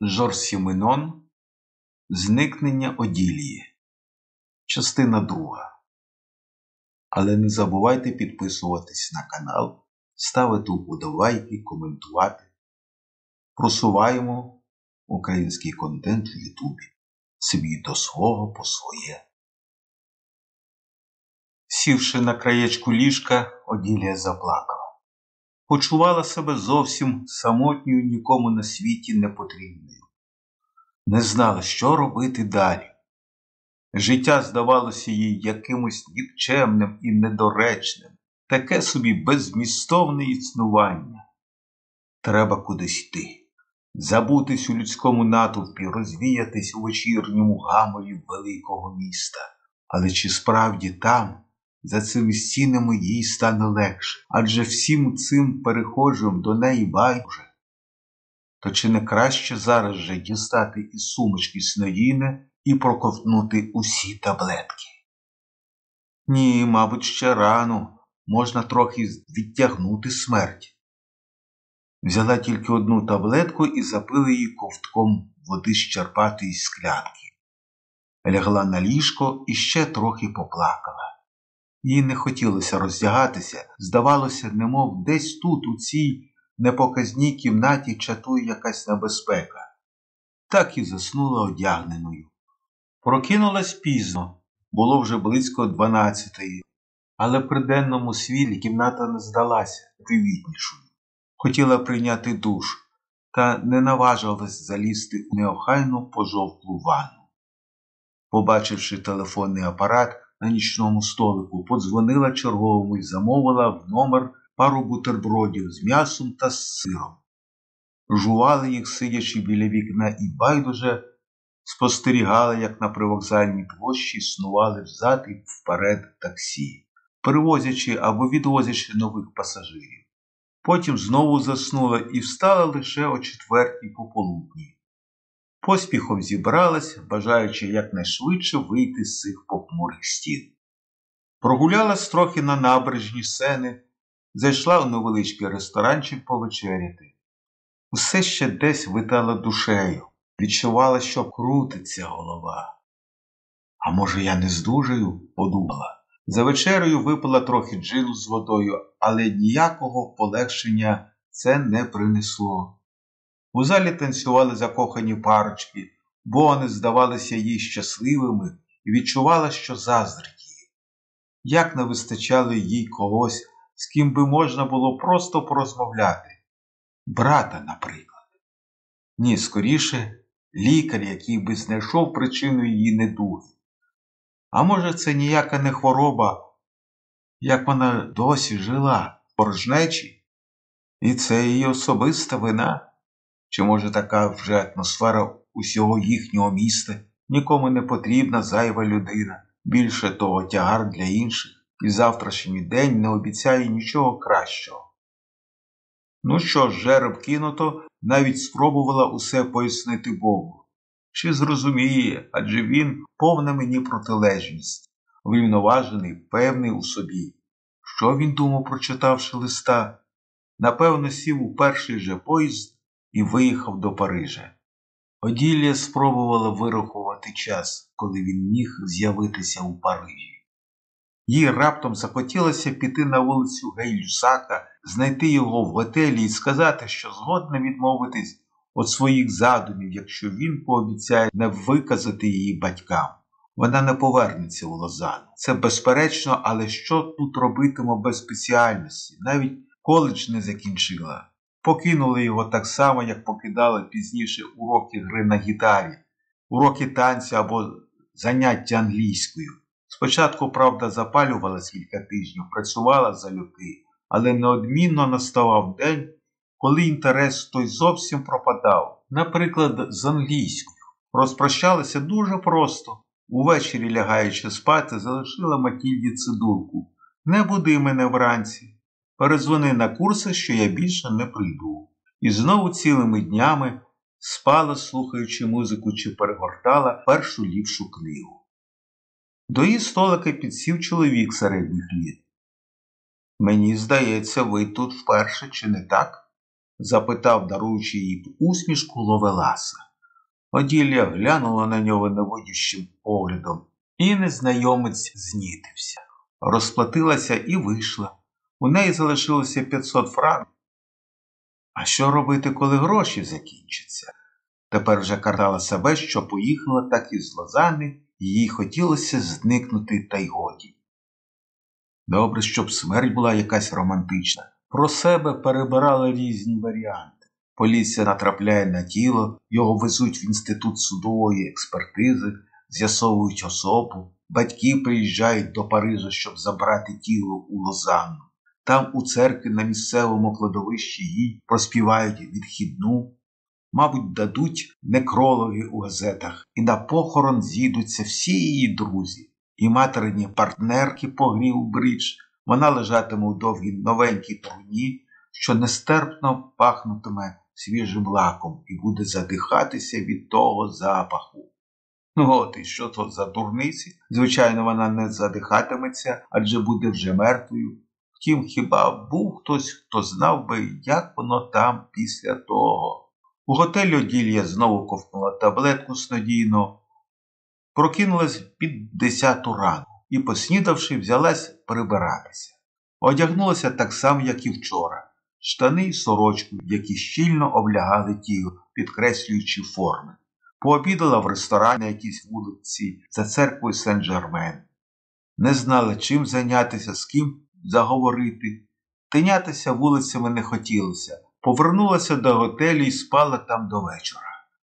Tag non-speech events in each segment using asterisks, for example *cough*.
Жорсіменон Зникнення Оділії. Частина друга. Але не забувайте підписуватись на канал, ставити вподобайки, коментувати. Просуваємо український контент в Ютубі. Собі до свого по своє. Сівши на краєчку ліжка, Оділія заплакала. Почувала себе зовсім самотньою нікому на світі непотрібною. Не знала, що робити далі. Життя здавалося їй якимось нікчемним і недоречним, таке собі беззмістовне існування. Треба кудись йти, забутись у людському натовпі, розвіятись у вечірньому гаморі великого міста. Але чи справді там, за цими стінами їй стане легше, адже всім цим перехожим до неї байдуже? То чи не краще зараз же дістати із сумочки сноїне і проковтнути усі таблетки? Ні, мабуть, ще рано можна трохи відтягнути смерть. Взяла тільки одну таблетку і запила її ковтком води з черпатої склянки. Лягла на ліжко і ще трохи поплакала. Їй не хотілося роздягатися, здавалося, немов десь тут, у цій непоказній кімнаті, чатує якась небезпека. Так і заснула одягненою. Прокинулась пізно, було вже близько дванадцятої, але при денному світлі кімната не здалася привітнішою. Хотіла прийняти душ, та не наважилась залізти у неохайну пожовклу ванну. Побачивши телефонний апарат на нічному столику, подзвонила черговому і замовила в номер пару бутербродів з м'ясом та з сиром. Жували їх, сидячи біля вікна, і байдуже спостерігали, як на привокзальній площі снували взад і вперед таксі, перевозячи або відвозячи нових пасажирів. Потім знову заснула і встала лише о четвертій пополудні. Поспіхом зібралась, бажаючи якнайшвидше вийти з цих похмурих стін. Прогулялась трохи на набережні сени, зайшла у невеличкий ресторанчик повечеряти. Усе ще десь витала душею, відчувала, що крутиться голова. А може, я не здужаю, подумала. За вечерею випила трохи джину з водою, але ніякого полегшення це не принесло. У залі танцювали закохані парочки, бо вони здавалися їй щасливими і відчувала, що заздрить їй. Як не вистачало їй когось, з ким би можна було просто порозмовляти. Брата, наприклад. Ні, скоріше, лікар, який би знайшов причину її недуги. А може, це ніяка не хвороба, як вона досі жила порожнечі? І це її особиста вина? Чи може така вже атмосфера усього їхнього міста нікому не потрібна зайва людина, більше того тягар для інших, і завтрашній день не обіцяє нічого кращого. Ну що ж, жереб кинуто, навіть спробувала усе пояснити Богу. Чи зрозуміє, адже він повна мені протилежність, врівноважений, певний у собі. Що він думав, прочитавши листа? Напевно, сів у перший же поїзд і виїхав до Парижа. Оділія спробувала вирахувати час, коли він міг з'явитися у Парижі. Їй раптом захотілося піти на вулицю Гей-Люсака, знайти його в готелі і сказати, що згодна відмовитись від своїх задумів, якщо він пообіцяє не виказати її батькам. Вона не повернеться у Лозану. Це безперечно, але що тут робитиме без спеціальності? Навіть коледж не закінчила. Покинули його так само, як покидали пізніше уроки гри на гітарі, уроки танцю або заняття англійською. Спочатку, правда, запалювалась кілька тижнів, працювала залюбки, але неодмінно наставав день, коли інтерес той зовсім пропадав, наприклад, з англійською. Розпрощалися дуже просто. Увечері, лягаючи спати, залишила Матільді цидулку. Не буди мене вранці. Перезвони на курси, що я більше не прийду. І знову цілими днями спала, слухаючи музику чи перегортала першу ліпшу книгу. До її столика підсів чоловік середніх літ. Мені здається, ви тут вперше, чи не так? запитав, даруючи їй усмішку Ловеласа. Оділля глянула на нього невидющим поглядом, і незнайомець знітився. Розплатилася і вийшла. У неї залишилося 500 франків. А що робити, коли гроші закінчаться? Тепер вже картала себе, що поїхала так із Лозани, і їй хотілося зникнути та й годі. Добре, щоб смерть була якась романтична. Про себе перебирали різні варіанти. Поліція натрапляє на тіло, його везуть в інститут судової експертизи, з'ясовують особу, батьки приїжджають до Парижа, щоб забрати тіло у Лозанну. Там у церкві на місцевому кладовищі їй проспівають відхідну, мабуть, дадуть некрологи у газетах, і на похорон з'їдуться всі її друзі, і материні партнерки по грі у бридж. Вона лежатиме у довгій новенькій труні, що нестерпно пахнутиме свіжим лаком і буде задихатися від того запаху. Ну от і що то за дурниці? Звичайно, вона не задихатиметься, адже буде вже мертвою. Втім, хіба був хтось, хто знав би, як воно там після того. У готелі Оділія знову ковтнула таблетку снодійно, прокинулась під десяту ранку і, поснідавши, взялась прибиратися. Одягнулася так само, як і вчора, штани й сорочку, які щільно облягали тіло, підкреслюючи форми. Пообідала в ресторані на якійсь вулиці за церквою Сен-Жермен. Не знала, чим зайнятися, з ким заговорити. Тинятися вулицями не хотілося. Повернулася до готелю і спала там до вечора.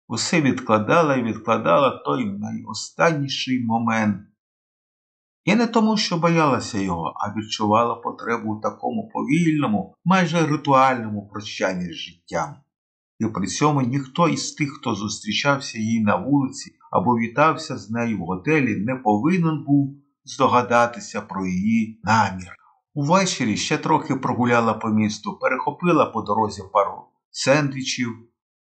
Усе відкладала і відкладала той найостанніший момент. І не тому, що боялася його, а відчувала потребу у такому повільному, майже ритуальному прощанні з життям. І при цьому ніхто із тих, хто зустрічався їй на вулиці або вітався з нею в готелі, не повинен був здогадатися про її намір. Увечері ще трохи прогуляла по місту, перехопила по дорозі пару сендвічів,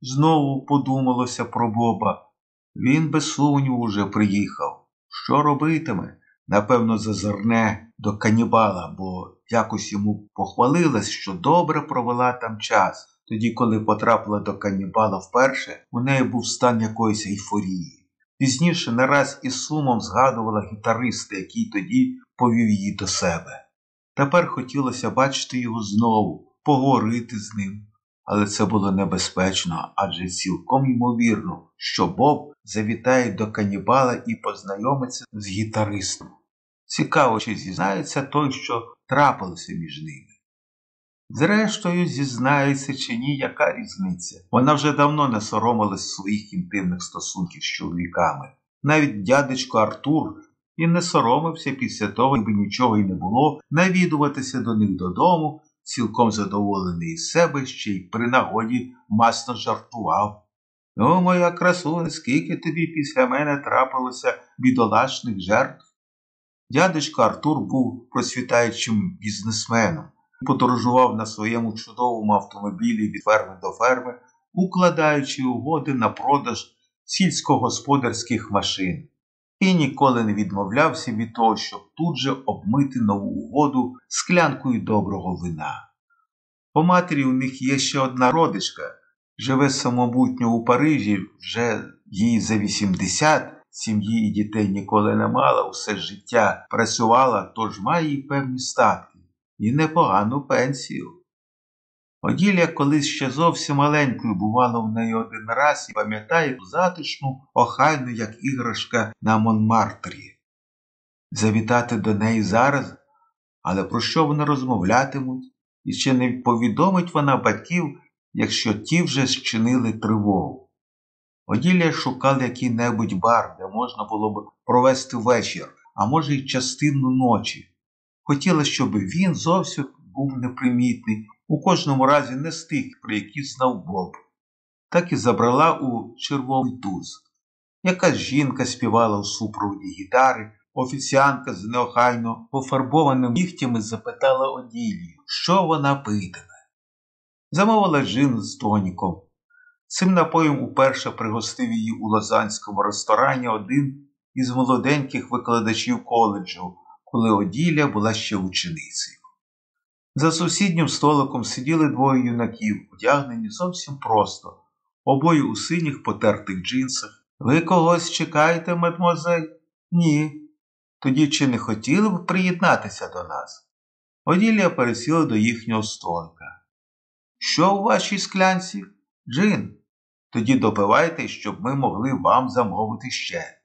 знову подумалося про Боба. Він без сумніву уже приїхав. Що робитиме? Напевно, зазирне до канібала, бо якось йому похвалилась, що добре провела там час. Тоді, коли потрапила до канібала вперше, у неї був стан якоїсь ейфорії. Пізніше не раз із сумом згадувала гітариста, який тоді повів її до себе. Тепер хотілося бачити його знову, поговорити з ним. Але це було небезпечно, адже цілком ймовірно, що Боб завітає до канібала і познайомиться з гітаристом. Цікаво, чи зізнається той, що трапилося між ними. Зрештою, зізнається чи ні, яка різниця? Вона вже давно не соромилась своїх інтимних стосунків з чоловіками. Навіть дядечко Артур і не соромився після того, якби нічого й не було, навідуватися до них додому, цілком задоволений із себе, ще й при нагоді масно жартував. Ну, моя красуня, скільки тобі після мене трапилося бідолашних жертв? Дядечко Артур був просвітаючим бізнесменом, подорожував на своєму чудовому автомобілі від ферми до ферми, укладаючи угоди на продаж сільськогосподарських машин, і ніколи не відмовлявся від того, щоб тут же обмити нову угоду склянкою доброго вина. По матері у них є ще одна родичка, живе самобутньо у Парижі, вже їй за 80, сім'ї і дітей ніколи не мала, усе життя працювала, тож має й певні статки і непогану пенсію. Оділля колись ще зовсім маленькою бувала в неї один раз і пам'ятає ту затишну, охайну, як іграшка на Монмартрі. Завітати до неї зараз, але про що вони розмовлятимуть? І чи не повідомить вона батьків, якщо ті вже зчинили тривогу? Оділля шукав який-небудь бар, де можна було б провести вечір, а може, й частину ночі. Хотіла, щоб він зовсім був непримітний, у кожному разі не з тих, про які знав Боб. Так і забрала у червовий туз. Якась жінка співала у супроводі гітари, офіціанка з неохайно пофарбованими нігтями запитала Оділію, що вона питиме. Замовила джин з тоніком. Цим напоєм уперше пригостив її у лозанському ресторані один із молоденьких викладачів коледжу, коли Оділля була ще ученицею. За сусіднім столиком сиділи двоє юнаків, одягнені зовсім просто. обоє у синіх потертих джинсах. Ви когось чекаєте, мадмозель? Ні. Тоді чи не хотіли б приєднатися до нас? Оділія пересіла до їхнього столика. Що у вашій склянці? Джин. Тоді допивайте, щоб ми могли вам замовити ще.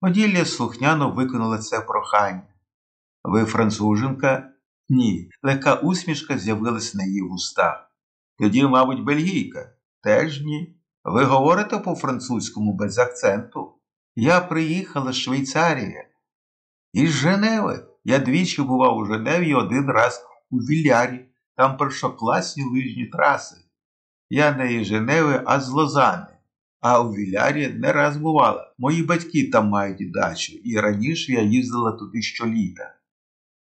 Оділія слухняно виконала це прохання. Ви француженка? Ні. Легка усмішка з'явилась на її вустах. Тоді, мабуть, бельгійка. Теж ні. Ви говорите по-французькому без акценту. Я приїхала з Швейцарії. Із Женеви. Я двічі бував у Женеві і один раз у Вілярі. Там першокласні лижні траси. Я не із Женеви, а з Лозани. А у Вілярі не раз бувала. Мої батьки там мають дачу, і раніше я їздила туди щоліта.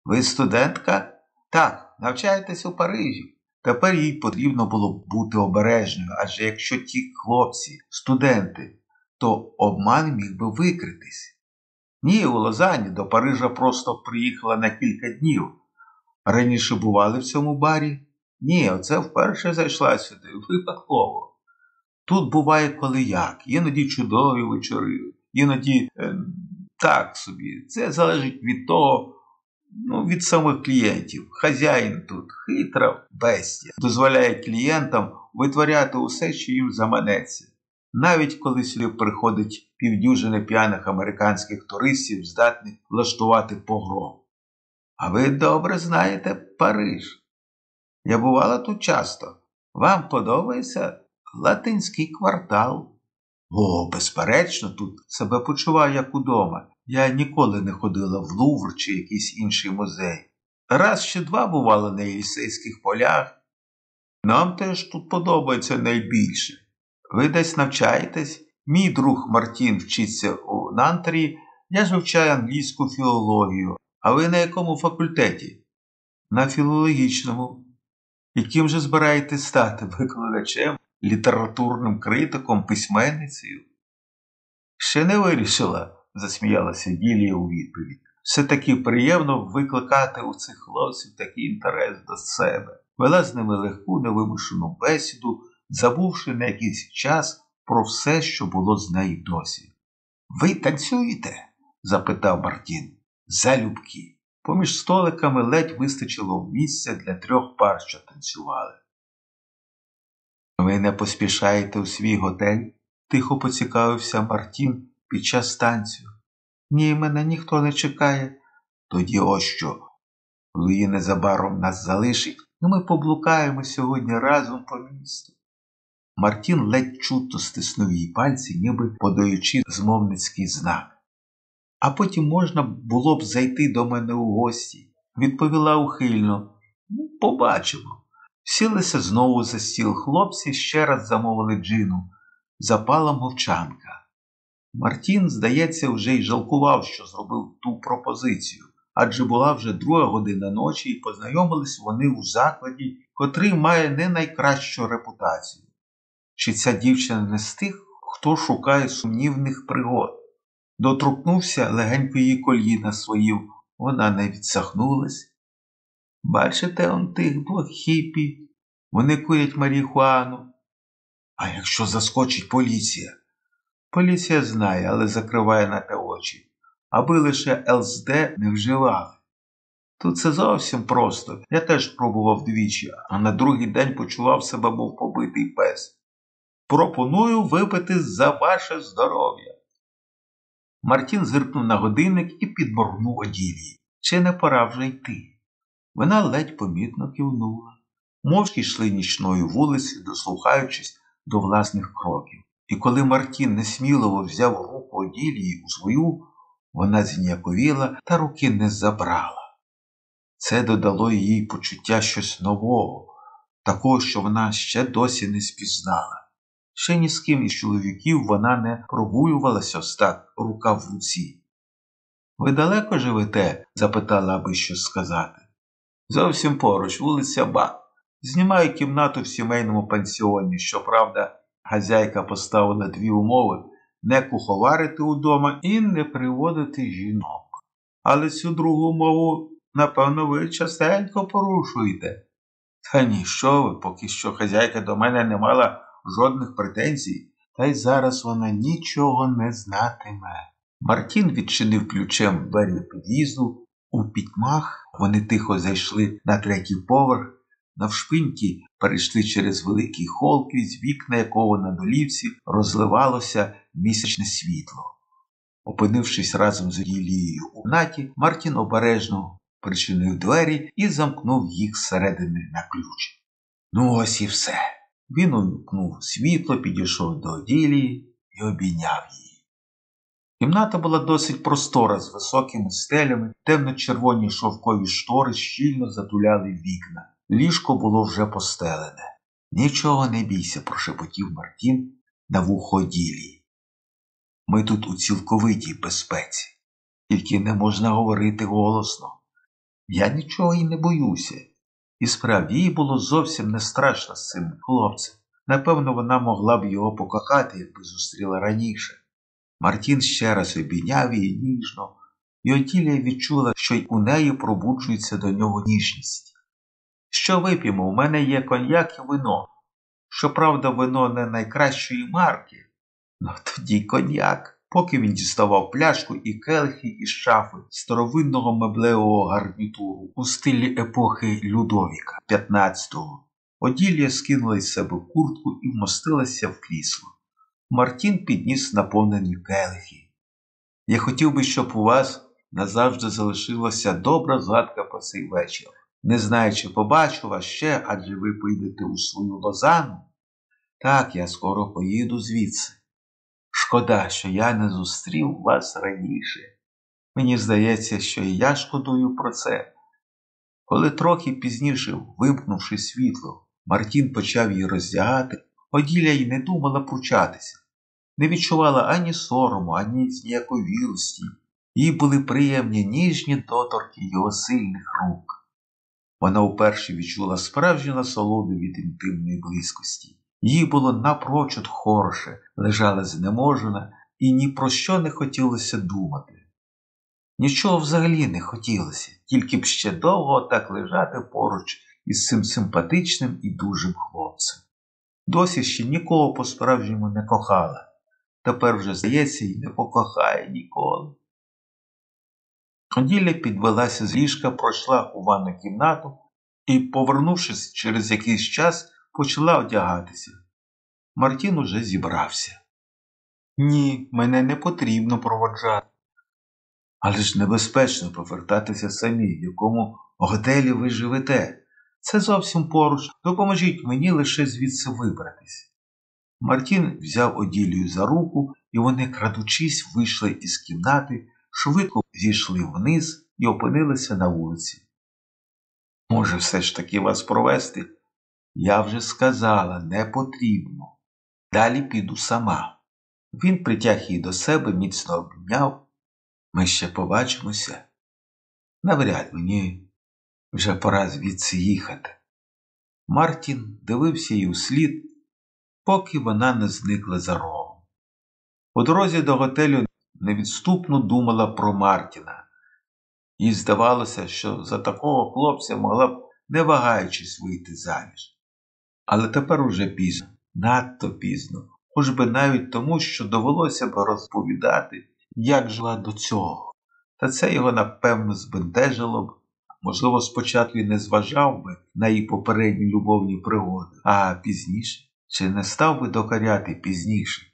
Ви студентка? Так, навчаєтесь у Парижі. Тепер їй потрібно було бути обережною, адже якщо ті хлопці, студенти, то обман міг би викритись. Ні, у Лозані до Парижа просто приїхала на кілька днів. Раніше бували в цьому барі? Ні, оце вперше зайшла сюди, *laughs* випадково. Тут буває коли як, іноді чудові вечори, іноді е, так собі. Це залежить від того, ну, від самих клієнтів. Хазяїн тут хитра бестія, дозволяє клієнтам витворяти усе, що їм заманеться. Навіть коли сюди приходить півдюжини п'яних американських туристів, здатних влаштувати погром. А ви добре знаєте Париж. Я бувала тут часто. Вам подобається латинський квартал? О, безперечно, тут себе почуваю як удома. Я ніколи не ходила в Лувр чи якийсь інший музей. Раз чи два бували на Єлісейських полях. Нам теж тут подобається найбільше. Ви десь навчаєтесь? Мій друг Мартін вчиться у Нантері, я ж вивчаю англійську філологію. А ви на якому факультеті? На філологічному. Яким же збираєтесь стати викладачем, літературним критиком, письменницею? Ще не вирішила, засміялася Ділія у відповідь. Все таки приємно викликати у цих хлопців такий інтерес до себе. Вела з ними легку, невимушену бесіду, забувши на якийсь час про все, що було з нею досі. Ви танцюєте? запитав Мартін. Залюбки. Поміж столиками ледь вистачило місця для трьох пар, що танцювали. Ви не поспішаєте у свій готель? тихо поцікавився Мартін під час танцю. Ні, мене ніхто не чекає. Тоді ось що. Луї незабаром нас залишить, і ми поблукаємо сьогодні разом по місту. Мартін ледь чутно стиснув її пальці, ніби подаючи змовницький знак. А потім можна було б зайти до мене у гості, відповіла ухильно. Ну, побачимо. Сілися знову за стіл хлопці ще раз замовили джину. Запала мовчанка. Мартін, здається, вже й жалкував, що зробив ту пропозицію, адже була вже друга година ночі, і познайомились вони у закладі, котрий має не найкращу репутацію. Чи ця дівчина не з тих, хто шукає сумнівних пригод? Доторкнувся легенько її коліна своїв, вона не відсахнулась. Бачите он тих двох хіпі, вони курять маріхуану. А якщо заскочить поліція? Поліція знає, але закриває на те очі, аби лише ЛСД не вживали. Тут це зовсім просто. Я теж пробував двічі, а на другий день почував себе, мов побитий пес. Пропоную випити за ваше здоров'я. Мартін зиркнув на годинник і підморгнув оділії. Чи не пора вже йти? Вона ледь помітно кивнула. Мовчки йшли нічною вулицею, дослухаючись до власних кроків. І коли Мартін несміливо взяв руку оділії у свою, вона зніяковіла та руки не забрала. Це додало їй почуття щось нового, такого, що вона ще досі не спізнала. Ще ні з ким із чоловіків вона не прогулювалася так рука в руці. Ви далеко живете? запитала, аби щось сказати. Зовсім поруч, вулиця Бак. Знімаю кімнату в сімейному пансіоні. Щоправда, хазяйка поставила дві умови не куховарити удома і не приводити жінок. Але цю другу умову, напевно, ви частенько порушуєте. Та ні, що ви, поки що хазяйка до мене не мала жодних претензій, та й зараз вона нічого не знатиме. Мартін відчинив ключем двері під'їзду. У пітьмах вони тихо зайшли на третій поверх, навшпиньки перейшли через великий хол, крізь вікна якого на долівці розливалося місячне світло. Опинившись разом з Ілією у наті, Мартін обережно причинив двері і замкнув їх зсередини на ключ. Ну, ось і все. Він увімкнув світло, підійшов до Оділії і обійняв її. Кімната була досить простора з високими стелями, темно-червоні шовкові штори щільно затуляли вікна. Ліжко було вже постелене. Нічого не бійся, прошепотів Мартін на вухо Оділії. Ми тут у цілковитій безпеці, тільки не можна говорити голосно. Я нічого й не боюся. І справді їй було зовсім не страшно з цим хлопцем. Напевно, вона могла б його покохати, якби зустріла раніше. Мартін ще раз обійняв її ніжно, і Отілія відчула, що й у неї пробуджується до нього ніжність. Що вип'ємо? У мене є коньяк і вино. Щоправда, вино не найкращої марки. Ну тоді коньяк. Поки він діставав пляшку і келихи із шафи старовинного меблевого гарнітуру у стилі епохи Людовіка 15-го, Оділія скинула із себе куртку і вмостилася в крісло. Мартін підніс наповнені келихи. Я хотів би, щоб у вас назавжди залишилася добра згадка про цей вечір. Не знаю, чи побачу вас ще, адже ви поїдете у свою лозану. Так, я скоро поїду звідси. Шкода, що я не зустрів вас раніше. Мені здається, що і я шкодую про це. Коли трохи пізніше, вимкнувши світло, Мартін почав її роздягати, Оділя й не думала пручатися, не відчувала ані сорому, ані зніяковілості, їй були приємні ніжні доторки його сильних рук. Вона вперше відчула справжню насолоду від інтимної близькості. Їй було напрочуд хороше, лежала знеможена і ні про що не хотілося думати. Нічого взагалі не хотілося, тільки б ще довго так лежати поруч із цим симпатичним і дужим хлопцем. Досі ще нікого по-справжньому не кохала, тепер вже, здається, і не покохає ніколи. Ходіля підвелася з ліжка, пройшла у ванну кімнату і, повернувшись через якийсь час, почала одягатися. Мартін уже зібрався. Ні, мене не потрібно проводжати. Але ж небезпечно повертатися самі, в якому готелі ви живете. Це зовсім поруч. Допоможіть мені лише звідси вибратись. Мартін взяв Оділію за руку, і вони, крадучись, вийшли із кімнати, швидко зійшли вниз і опинилися на вулиці. Може, все ж таки вас провести? Я вже сказала, не потрібно. Далі піду сама. Він притяг її до себе, міцно обняв. Ми ще побачимося. Навряд мені вже пора звідси їхати. Мартін дивився їй услід, поки вона не зникла за рогом. У дорозі до готелю невідступно думала про Мартіна, їй здавалося, що за такого хлопця могла б, не вагаючись, вийти заміж. Але тепер уже пізно, надто пізно, хоч би навіть тому, що довелося б розповідати, як жила до цього. Та це його напевно збентежило б. Можливо, спочатку і не зважав би на її попередні любовні пригоди, а пізніше чи не став би докаряти пізніше.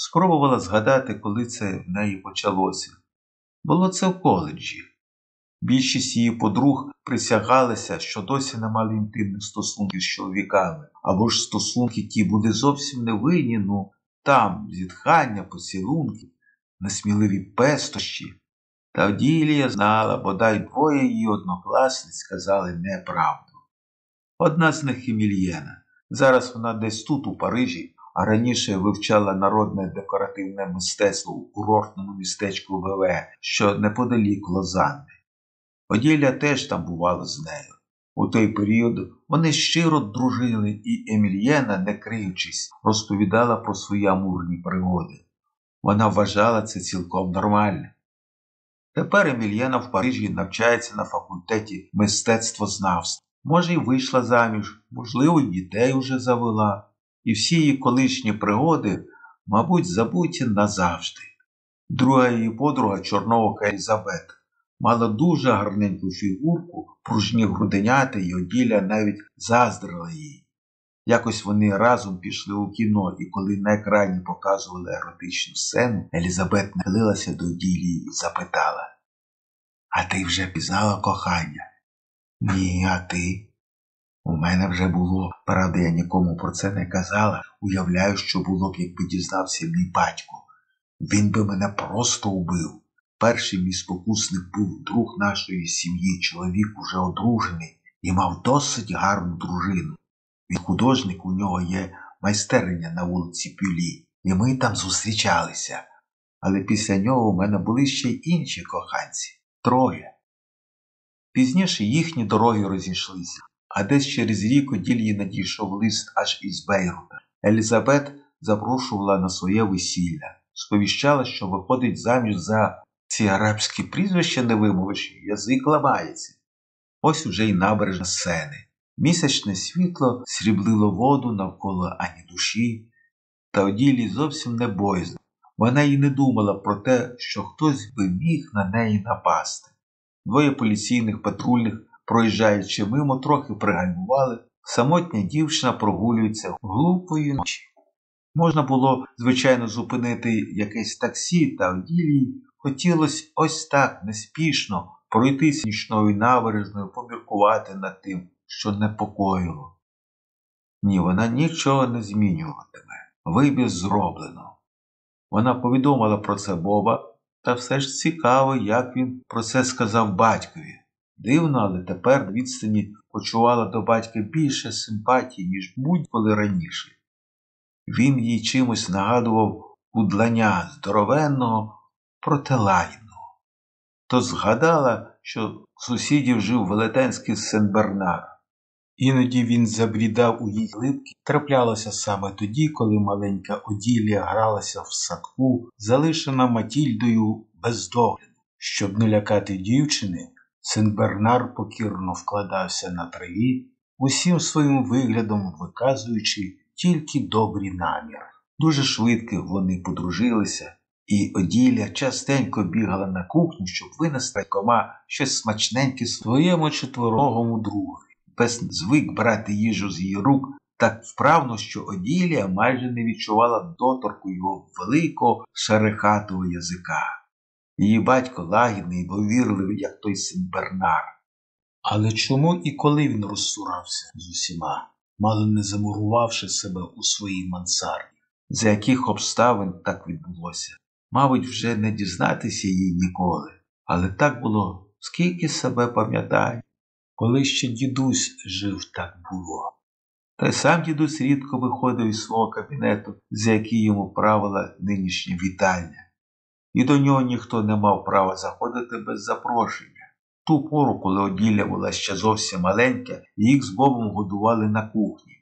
Спробувала згадати, коли це в неї почалося. Було це в коледжі. Більшість її подруг присягалися, що досі не мали інтимних стосунків з чоловіками, або ж стосунки ті були зовсім невинні, ну там зітхання, поцілунки, несміливі пестощі. Та Оділія знала, бодай двоє її однокласниць сказали неправду. Одна з них Емільєна. Зараз вона десь тут, у Парижі, а раніше вивчала народне декоративне мистецтво у курортному містечку ВВ, що неподалік Лозанни. Оділя теж там бувала з нею. У той період вони щиро дружили, і Емільєна, не криючись, розповідала про свої амурні пригоди. Вона вважала це цілком нормальним. Тепер Емільєна в Парижі навчається на факультеті мистецтвознавства. Може, й вийшла заміж, можливо, й дітей уже завела. І всі її колишні пригоди, мабуть, забуті назавжди. Друга її подруга, чорноока Елізабет, мала дуже гарненьку фігурку, пружні груденяти й оділя навіть заздрила їй. Якось вони разом пішли у кіно, і коли на екрані показували еротичну сцену, Елізабет нахилилася до ділі і запитала А ти вже пізнала кохання? Ні, а ти? У мене вже було, правда, я нікому про це не казала. Уявляю, що було б, якби дізнався мій батько. Він би мене просто убив. Перший мій спокусник був друг нашої сім'ї, чоловік уже одружений і мав досить гарну дружину. Він художник у нього є майстерня на вулиці Пюлі, і ми там зустрічалися. Але після нього у мене були ще й інші коханці троє. Пізніше їхні дороги розійшлися, а десь через рік оділії надійшов лист аж із Бейрута. Елізабет запрошувала на своє весілля, сповіщала, що виходить заміж за ці арабські прізвища не вимовиш, язик ламається. Ось уже й набережна сцени. Місячне світло сріблило воду навколо ані душі, та оділі зовсім не боязно. Вона й не думала про те, що хтось би міг на неї напасти. Двоє поліційних патрульних, проїжджаючи мимо, трохи пригальмували. Самотня дівчина прогулюється глупої ночі. Можна було, звичайно, зупинити якесь таксі та оділії. Хотілося ось так неспішно пройтися нічною набережною, поміркувати над тим, що непокоїло. Ні, вона нічого не змінюватиме. Вибір зроблено. Вона повідомила про це Боба, та все ж цікаво, як він про це сказав батькові. Дивно, але тепер відстані почувала до батька більше симпатії, ніж будь-коли раніше. Він їй чимось нагадував удлання здоровенного, протилагідного. То згадала, що сусідів жив велетенський Сен-Бернар. Іноді він забрідав у її липки, траплялося саме тоді, коли маленька Оділія гралася в садку, залишена Матільдою без. Щоб не лякати дівчини, Сен-Бернар покірно вкладався на траві, усім своїм виглядом виказуючи тільки добрі наміри. Дуже швидко вони подружилися, і Оділля частенько бігала на кухню, щоб винести кома щось смачненьке своєму четверогому другові. Пес звик брати їжу з її рук так вправно, що Оділія майже не відчувала доторку його великого шерехатого язика. Її батько лагідний довірливий, як той син Бернар. Але чому і коли він розсурався з усіма, мало не замурувавши себе у своїй мансарді? За яких обставин так відбулося? Мабуть, вже не дізнатися їй ніколи, але так було, скільки себе пам'ятаю. Коли ще дідусь жив, так було. Та й сам дідусь рідко виходив із свого кабінету, за який йому правила нинішня вітальня, і до нього ніхто не мав права заходити без запрошення. Ту пору, коли оділля була ще зовсім маленька, їх з Бобом годували на кухні,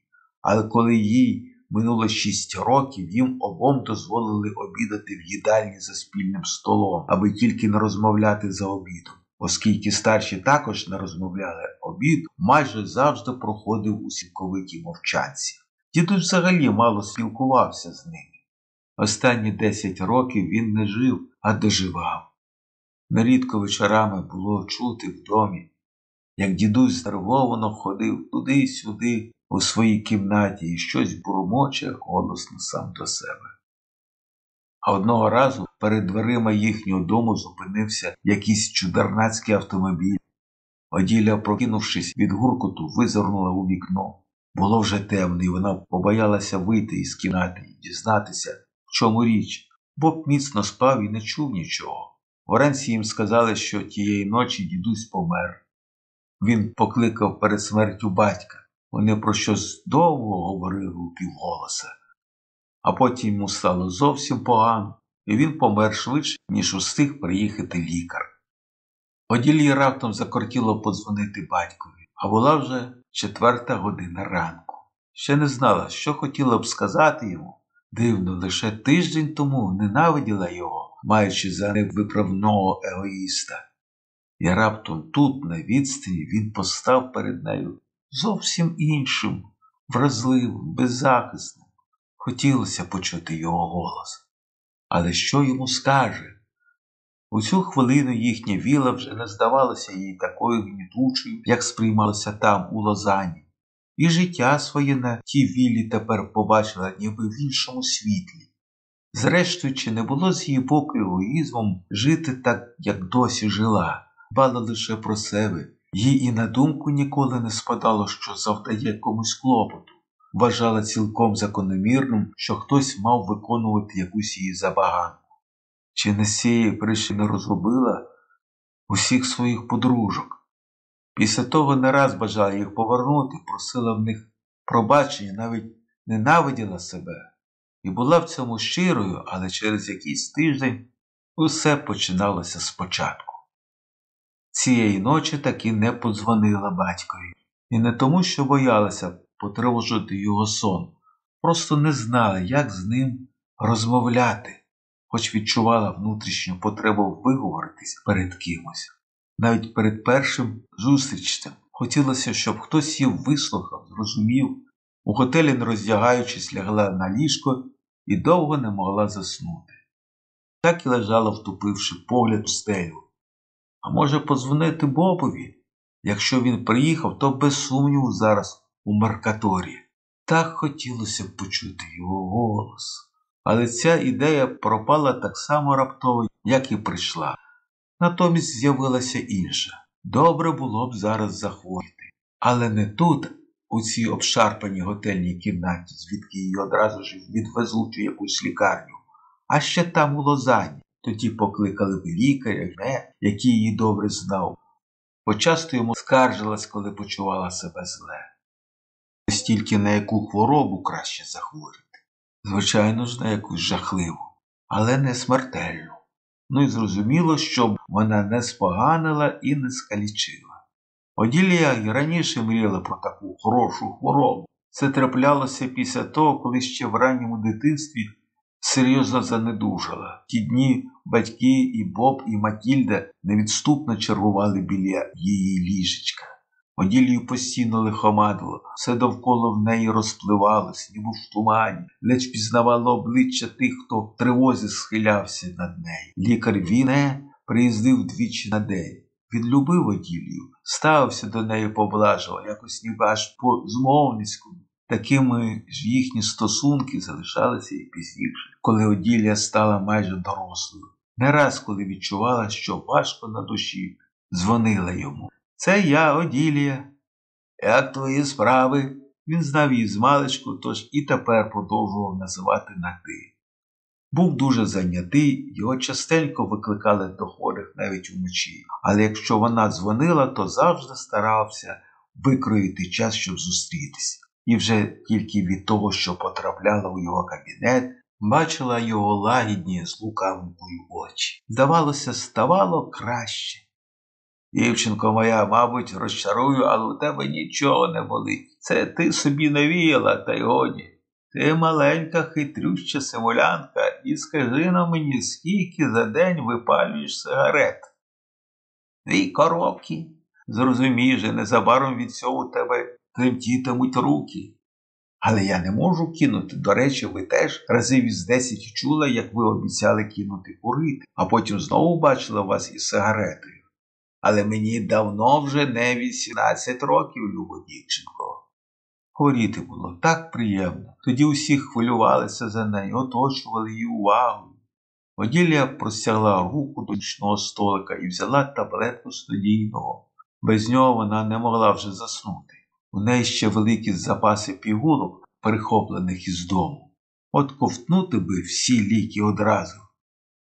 але коли їй минуло шість років, їм обом дозволили обідати в їдальні за спільним столом, аби тільки не розмовляти за обідом. Оскільки старші також не розмовляли, обід майже завжди проходив у сілковитій мовчанці. Дідусь взагалі мало спілкувався з ними. Останні десять років він не жив, а доживав. Нерідко вечорами було чути в домі, як дідусь знервовано ходив туди-сюди у своїй кімнаті і щось бурмоче голосно сам до себе. А одного разу перед дверима їхнього дому зупинився якийсь чудернацький автомобіль. Оділя, прокинувшись від гуркоту, визирнула у вікно. Було вже темно, і вона побоялася вийти із кімнати і дізнатися, чому річ, Боб міцно спав і не чув нічого. Вранці їм сказали, що тієї ночі дідусь помер. Він покликав перед смертю батька. Вони про щось довго говорили у півголоса а потім йому стало зовсім погано, і він помер швидше, ніж устиг приїхати лікар. Оділі раптом закортіло подзвонити батькові, а була вже четверта година ранку. Ще не знала, що хотіла б сказати йому. Дивно, лише тиждень тому ненавиділа його, маючи за невиправного егоїста. І раптом тут, на відстані, він постав перед нею зовсім іншим, вразливим, беззахисним. Хотілося почути його голос. Але що йому скаже? У цю хвилину їхня віла вже не здавалася їй такою гнітучою, як сприймалося там, у Лозані, і життя своє на тій віллі тепер побачила ніби в іншому світлі. Зрештою, чи не було з її боку егоїзмом жити так, як досі жила, бала лише про себе, їй і на думку ніколи не спадало, що завдає комусь клопоту, вважала цілком закономірним, що хтось мав виконувати якусь її забаганку. Чи не з цієї причини розгубила усіх своїх подружок? Після того не раз бажала їх повернути, просила в них пробачення, навіть ненавиділа себе. І була в цьому щирою, але через якийсь тиждень усе починалося спочатку. Цієї ночі таки не подзвонила батькові, і не тому, що боялася потривожити його сон, просто не знала, як з ним розмовляти, хоч відчувала внутрішню потребу виговоритись перед кимось. Навіть перед першим зустрічцем хотілося, щоб хтось її вислухав, зрозумів. У готелі, не роздягаючись, лягла на ліжко і довго не могла заснути. Так і лежала, втупивши погляд у стелю. А може, подзвонити Бобові? Якщо він приїхав, то без сумніву зараз у Маркаторі. Так хотілося б почути його голос. Але ця ідея пропала так само раптово, як і прийшла. Натомість з'явилася інша. Добре було б зараз захворіти. Але не тут, у цій обшарпаній готельній кімнаті, звідки її одразу ж відвезуть у якусь лікарню, а ще там у Лозані. Тоді покликали б лікаря, який її добре знав. Почасто йому скаржилась, коли почувала себе зле. Стільки на яку хворобу краще захворіти. Звичайно ж, на якусь жахливу, але не смертельну. Ну і зрозуміло, щоб вона не споганила і не скалічила. Оділія й раніше мріяла про таку хорошу хворобу. Це траплялося після того, коли ще в ранньому дитинстві серйозно занедужала. Ті дні батьки і Боб, і Матільда невідступно чергували біля її ліжечка. Оділію постійно лихомадило, все довкола в неї розпливалось, ніби в тумані, ледь пізнавало обличчя тих, хто в тривозі схилявся над нею. Лікар Віне приїздив двічі на день. Він любив Оділію, ставився до неї поблажливо, якось ніби аж по змовницькому. Такими ж їхні стосунки залишалися і пізніше, коли Оділія стала майже дорослою. Не раз, коли відчувала, що важко на душі, дзвонила йому. Це я, Оділія. Як твої справи? Він знав її з маличку, тож і тепер продовжував називати на ти. Був дуже зайнятий, його частенько викликали до хворих навіть уночі, але якщо вона дзвонила, то завжди старався викроїти час, щоб зустрітися. І вже тільки від того, що потрапляла у його кабінет, бачила його лагідні з лукавинкою очі. Здавалося, ставало краще. Дівчинко моя, мабуть, розчарую, але у тебе нічого не болить. Це ти собі навіяла, та й годі. Ти маленька, хитрюща симулянка, і скажи на мені, скільки за день випалюєш сигарет. Дві коробки. Зрозумій же, незабаром від цього у тебе тремтітимуть руки. Але я не можу кинути. До речі, ви теж разів із десять чула, як ви обіцяли кинути курити, а потім знову бачила вас із сигаретою. Але мені давно вже не 18 років, любо дівчинко. Хворіти було так приємно. Тоді усі хвилювалися за нею, оточували її увагою. Оділія простягла руку до нічного столика і взяла таблетку студійного. Без нього вона не могла вже заснути. У неї ще великі запаси пігулок, перехоплених із дому. От ковтнути би всі ліки одразу.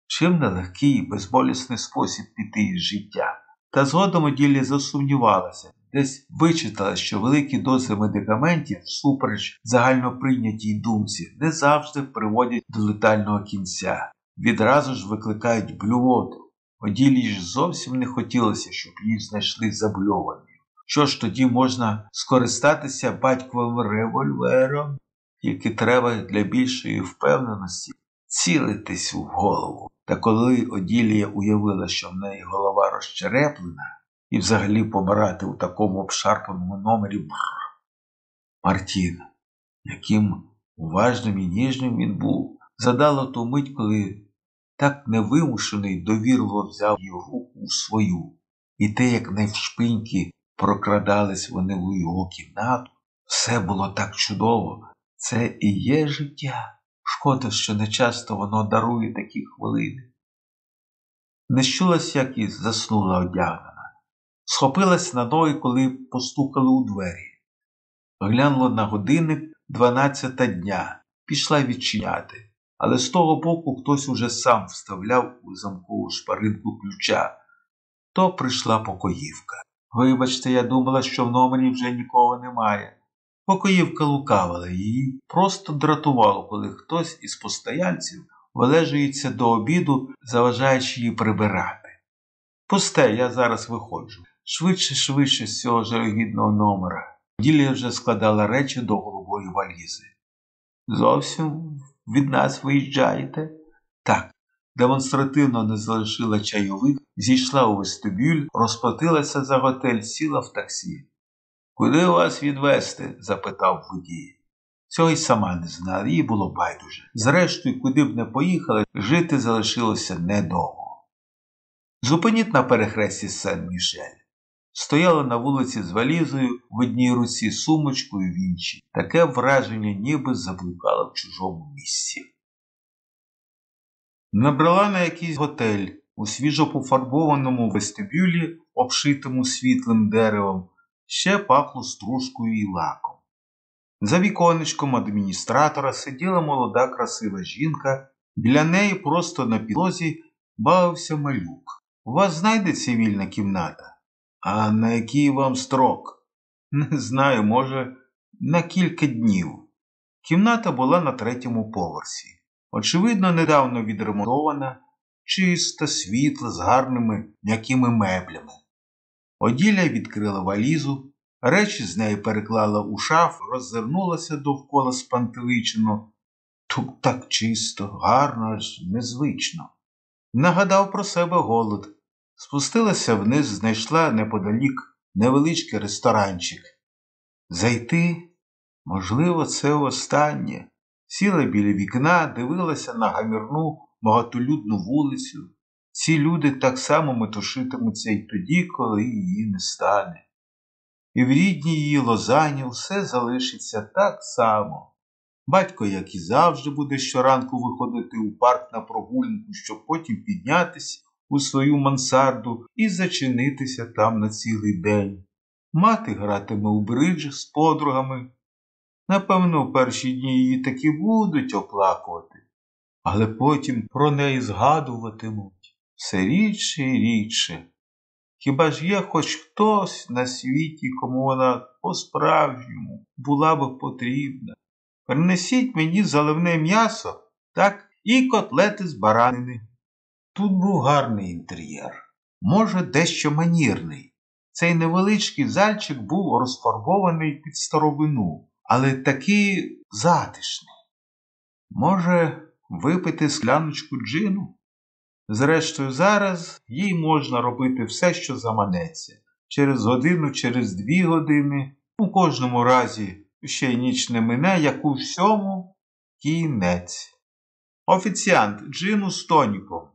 Чим нелегкий і безболісний спосіб піти із життя. Та згодом Оділія засумнівалася, десь вичитала, що великі дози медикаментів, всупереч загальноприйнятій думці, не завжди приводять до летального кінця, відразу ж викликають блювоту. Оділії ж зовсім не хотілося, щоб її знайшли забльованою. Що ж тоді можна скористатися батьковим револьвером, тільки треба для більшої впевненості цілитись в голову. Та коли Оділія уявила, що в неї голова розчереплена, і взагалі помирати у такому обшарпаному номері бррр. Мартін, яким Уважним і ніжним він був. Задало ту мить, коли так невимушений довірливо взяв її руку у свою, і те, як навшпиньки прокрадались вони в його кімнату, все було так чудово. Це і є життя. Шкода, що нечасто воно дарує такі хвилини. Не щулась, як і заснула одягнена. Схопилась на ноги, коли постукали у двері. Глянула на годинник дванадцята дня, пішла відчиняти, але з того боку хтось уже сам вставляв у замкову шпаринку ключа. То прийшла покоївка. Вибачте, я думала, що в номері вже нікого немає. Покоївка лукавила її, просто дратувало, коли хтось із постоянців вилежується до обіду, заважаючи її прибирати. Пусте, я зараз виходжу. Швидше, швидше з цього жалюгідного номера. Ділія вже складала речі до голубої валізи. Зовсім від нас виїжджаєте? Так, демонстративно не залишила чайових, зійшла у вестибюль, розплатилася за готель, сіла в таксі. Куди вас відвезти? запитав водій. Цього й сама не знала, їй було байдуже. Зрештою, куди б не поїхали, жити залишилося недовго. Зупиніть на перехресті Сен-Мішель. Стояла на вулиці з валізою в одній руці сумочкою в іншій. Таке враження ніби заблукала в чужому місці. Набрала на якийсь готель у свіжо пофарбованому вестибюлі, обшитому світлим деревом, ще пахло стружкою і лаком. За віконечком адміністратора сиділа молода красива жінка, біля неї просто на підлозі бавився малюк. У вас знайдеться вільна кімната? А на який вам строк? Не знаю, може, на кілька днів. Кімната була на третьому поверсі. Очевидно, недавно відремонтована, чиста, світла, з гарними м'якими меблями. Оділя відкрила валізу, речі з неї переклала у шаф, роззирнулася довкола спантеличено. Тут так чисто, гарно, аж незвично. Нагадав про себе голод. Спустилася вниз, знайшла неподалік невеличкий ресторанчик. Зайти, можливо, це останнє. Сіла біля вікна, дивилася на гамірну багатолюдну вулицю. Ці люди так само метушитимуться й тоді, коли її не стане. І в рідній її лозані все залишиться так само. Батько, як і завжди, буде щоранку виходити у парк на прогулянку, щоб потім піднятися у свою мансарду і зачинитися там на цілий день. Мати гратиме у бридж з подругами. Напевно, в перші дні її таки будуть оплакувати, але потім про неї згадуватимуть все рідше і рідше. Хіба ж є хоч хтось на світі, кому вона по-справжньому була би потрібна? Принесіть мені заливне м'ясо, так, і котлети з баранини. Тут був гарний інтер'єр, може, дещо манірний. Цей невеличкий зальчик був розфарбований під старовину, але такий затишний. Може, випити скляночку джину? Зрештою, зараз їй можна робити все, що заманеться. Через годину, через дві години, у кожному разі ще й ніч не мине, як у всьому кінець. Офіціант джину з тоніком.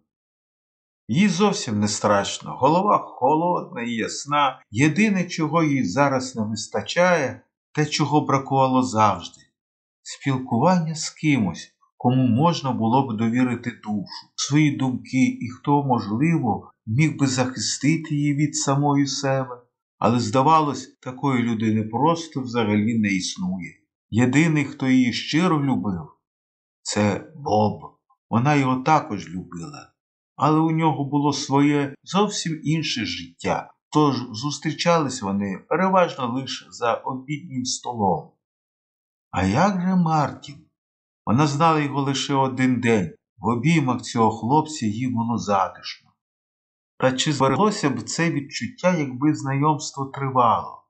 Їй зовсім не страшно, голова холодна і ясна. Єдине, чого їй зараз не вистачає, те, чого бракувало завжди спілкування з кимось, кому можна було б довірити душу, свої думки і хто, можливо, міг би захистити її від самої себе. Але, здавалось, такої людини просто взагалі не існує. Єдиний, хто її щиро любив, це Боб. Вона його також любила але у нього було своє зовсім інше життя, тож зустрічались вони переважно лише за обіднім столом. А як же Мартін? Вона знала його лише один день, в обіймах цього хлопця їй було затишно. Та чи збереглося б це відчуття, якби знайомство тривало?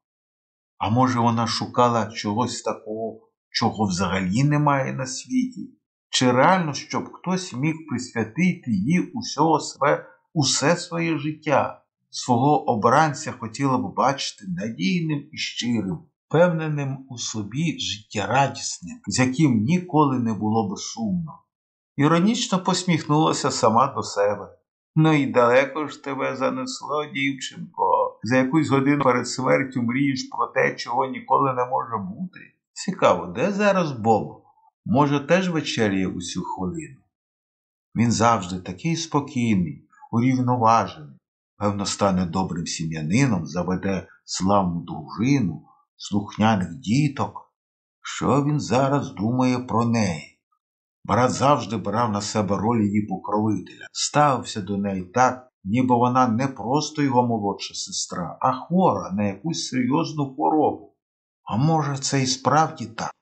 А може, вона шукала чогось такого, чого взагалі немає на світі? Чи реально, щоб хтось міг присвятити їй усього себе, усе своє життя, свого обранця хотіла б бачити надійним і щирим, впевненим у собі життєрадісним, з яким ніколи не було б сумно. Іронічно посміхнулася сама до себе. Ну і далеко ж тебе занесло, дівчинко. За якусь годину перед смертю мрієш про те, чого ніколи не може бути. Цікаво, де зараз Боб? Може, теж вечеряє у цю хвилину? Він завжди такий спокійний, урівноважений. Певно, стане добрим сім'янином, заведе славну дружину, слухняних діток. Що він зараз думає про неї? Брат завжди брав на себе роль її покровителя, ставився до неї так, ніби вона не просто його молодша сестра, а хвора на якусь серйозну хворобу. А може, це і справді так?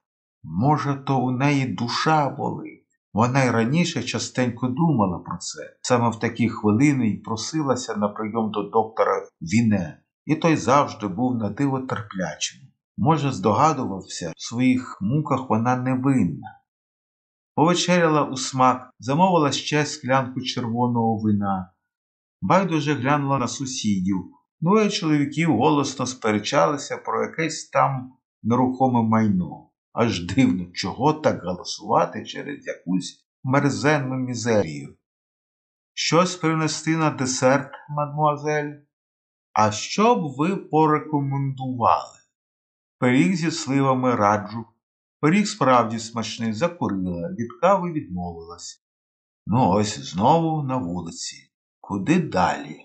Може, то у неї душа болить. Вона й раніше частенько думала про це, саме в такі хвилини й просилася на прийом до доктора Віне, і той завжди був на диво терплячим. Може, здогадувався, в своїх муках вона невинна. Повечеряла у смак, замовила ще склянку червоного вина. Байдуже глянула на сусідів. Двоє чоловіків голосно сперечалися про якесь там нерухоме майно. Аж дивно, чого так голосувати через якусь мерзенну мізерію. Щось принести на десерт, мадмуазель? А що б ви порекомендували? Пиріг зі сливами раджу. Пиріг справді смачний закурила, від кави відмовилась. Ну, ось знову на вулиці. Куди далі?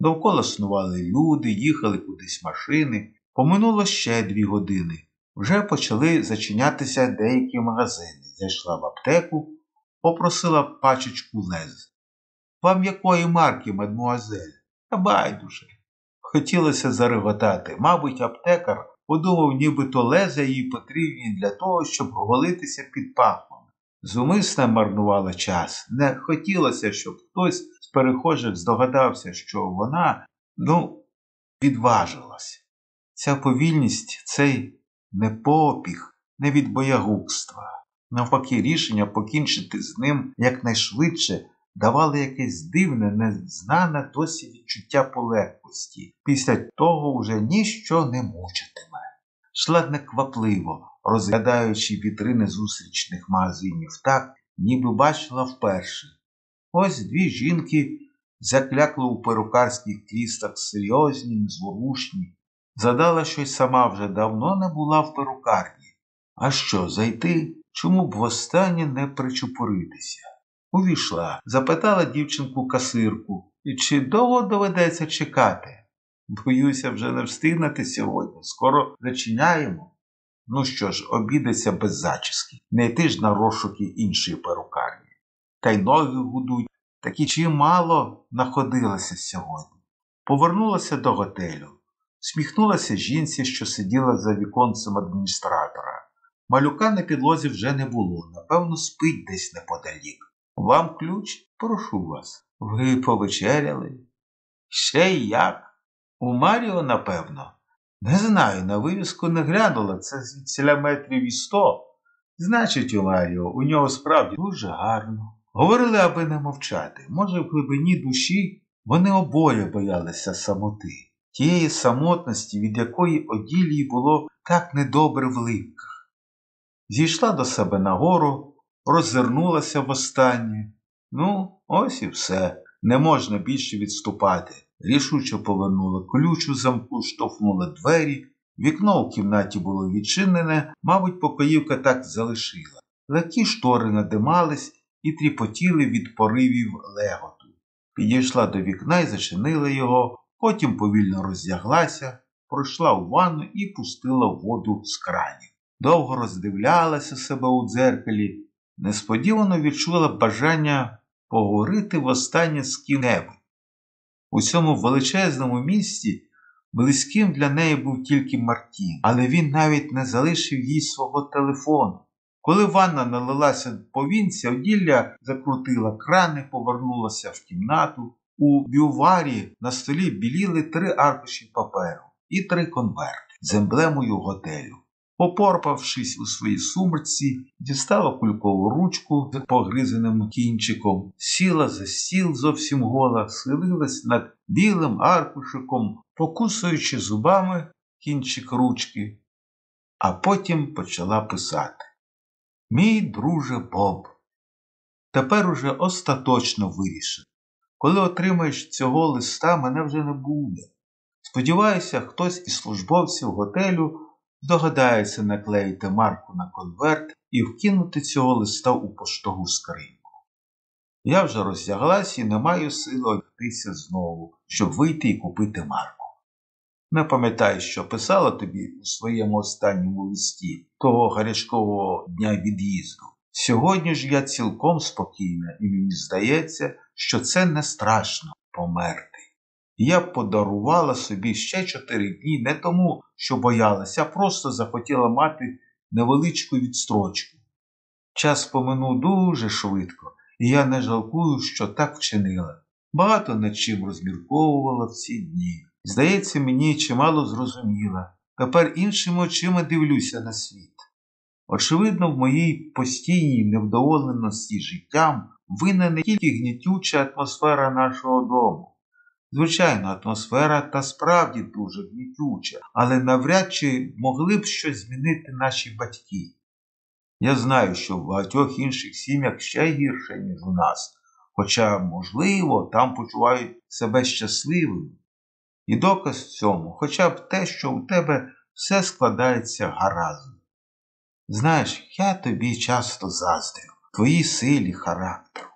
Довкола снували люди, їхали кудись машини. Поминуло ще дві години. Вже почали зачинятися деякі магазини. Зайшла в аптеку, попросила пачечку лез. Вам якої марки, мадмуазель? Та байдуже. Хотілося зареготати. Мабуть, аптекар подумав, нібито леза їй потрібні для того, щоб голитися під пахвами. Зумисне марнувала час. Не хотілося, щоб хтось з перехожих здогадався, що вона, ну, відважилась. Ця повільність, цей непопіх, не від боягубства. Навпаки, рішення покінчити з ним якнайшвидше давали якесь дивне, незнане досі відчуття полегкості. Після того вже ніщо не мучитиме. Шла неквапливо, розглядаючи вітрини зустрічних магазинів так, ніби бачила вперше. Ось дві жінки заклякли у перукарських крістах серйозні, незворушні. Задала щось сама вже давно не була в перукарні. А що, зайти? Чому б востаннє не причупоритися? Увійшла, запитала дівчинку касирку, і чи довго доведеться чекати? Боюся, вже не встигнете сьогодні. Скоро зачиняємо. Ну що ж, обідеться без зачіски. Не йти ж на розшуки іншої перукарні. Та й ноги гудуть, такі чимало находилося сьогодні. Повернулася до готелю, сміхнулася жінці, що сиділа за віконцем адміністратора. Малюка на підлозі вже не було, напевно, спить десь неподалік. Вам ключ? Прошу вас. Ви повечеряли? Ще й як? У Маріо, напевно. Не знаю, на вивіску не глянула, це звідсіля метрів і сто. Значить, у Маріо, у нього справді дуже гарно. Говорили, аби не мовчати. Може, в глибині душі вони обоє боялися самоти, тієї самотності, від якої оділії було так недобре в липках. Зійшла до себе нагору, роззирнулася востаннє. Ну, ось і все. Не можна більше відступати. Рішуче повернула ключ у замку, штовхнула двері. Вікно у кімнаті було відчинене, мабуть, покоївка так залишила. Легкі штори надимались і тріпотіли від поривів леготу. Підійшла до вікна і зачинила його, потім повільно роздяглася, пройшла у ванну і пустила воду з кранів. Довго роздивлялася себе у дзеркалі, несподівано відчула бажання поговорити востаннє з ким-небудь. У цьому величезному місті близьким для неї був тільки Мартін, але він навіть не залишив їй свого телефону. Коли ванна налилася повінця, оділля закрутила крани, повернулася в кімнату. У бюварі на столі біліли три аркуші паперу і три конверти з емблемою готелю. Попорпавшись у своїй сумерці, дістала кулькову ручку з погризеним кінчиком, сіла за стіл зовсім гола, схилилась над білим аркушиком, покусуючи зубами кінчик ручки, а потім почала писати. Мій друже Боб, тепер уже остаточно вирішив. Коли отримаєш цього листа, мене вже не буде. Сподіваюся, хтось із службовців готелю здогадається наклеїти марку на конверт і вкинути цього листа у поштову скриньку. Я вже роздяглась і не маю сили одягтися знову, щоб вийти і купити марку. Не пам'ятаю, що писала тобі у своєму останньому листі того гарячкового дня від'їзду. Сьогодні ж я цілком спокійна, і мені здається, що це не страшно померти. Я подарувала собі ще чотири дні не тому, що боялася, а просто захотіла мати невеличку відстрочку. Час поминув дуже швидко, і я не жалкую, що так вчинила. Багато над чим розмірковувала в ці дні. Здається, мені чимало зрозуміла. Тепер іншими очима дивлюся на світ. Очевидно, в моїй постійній невдоволеності життям винна не тільки гнітюча атмосфера нашого дому. Звичайно, атмосфера та справді дуже гнітюча, але навряд чи могли б щось змінити наші батьки. Я знаю, що в багатьох інших сім'ях ще гірше, ніж у нас, хоча, можливо, там почувають себе щасливими. І доказ цьому хоча б те, що у тебе все складається гаразд. Знаєш, я тобі часто заздрю, твоїй силі характеру.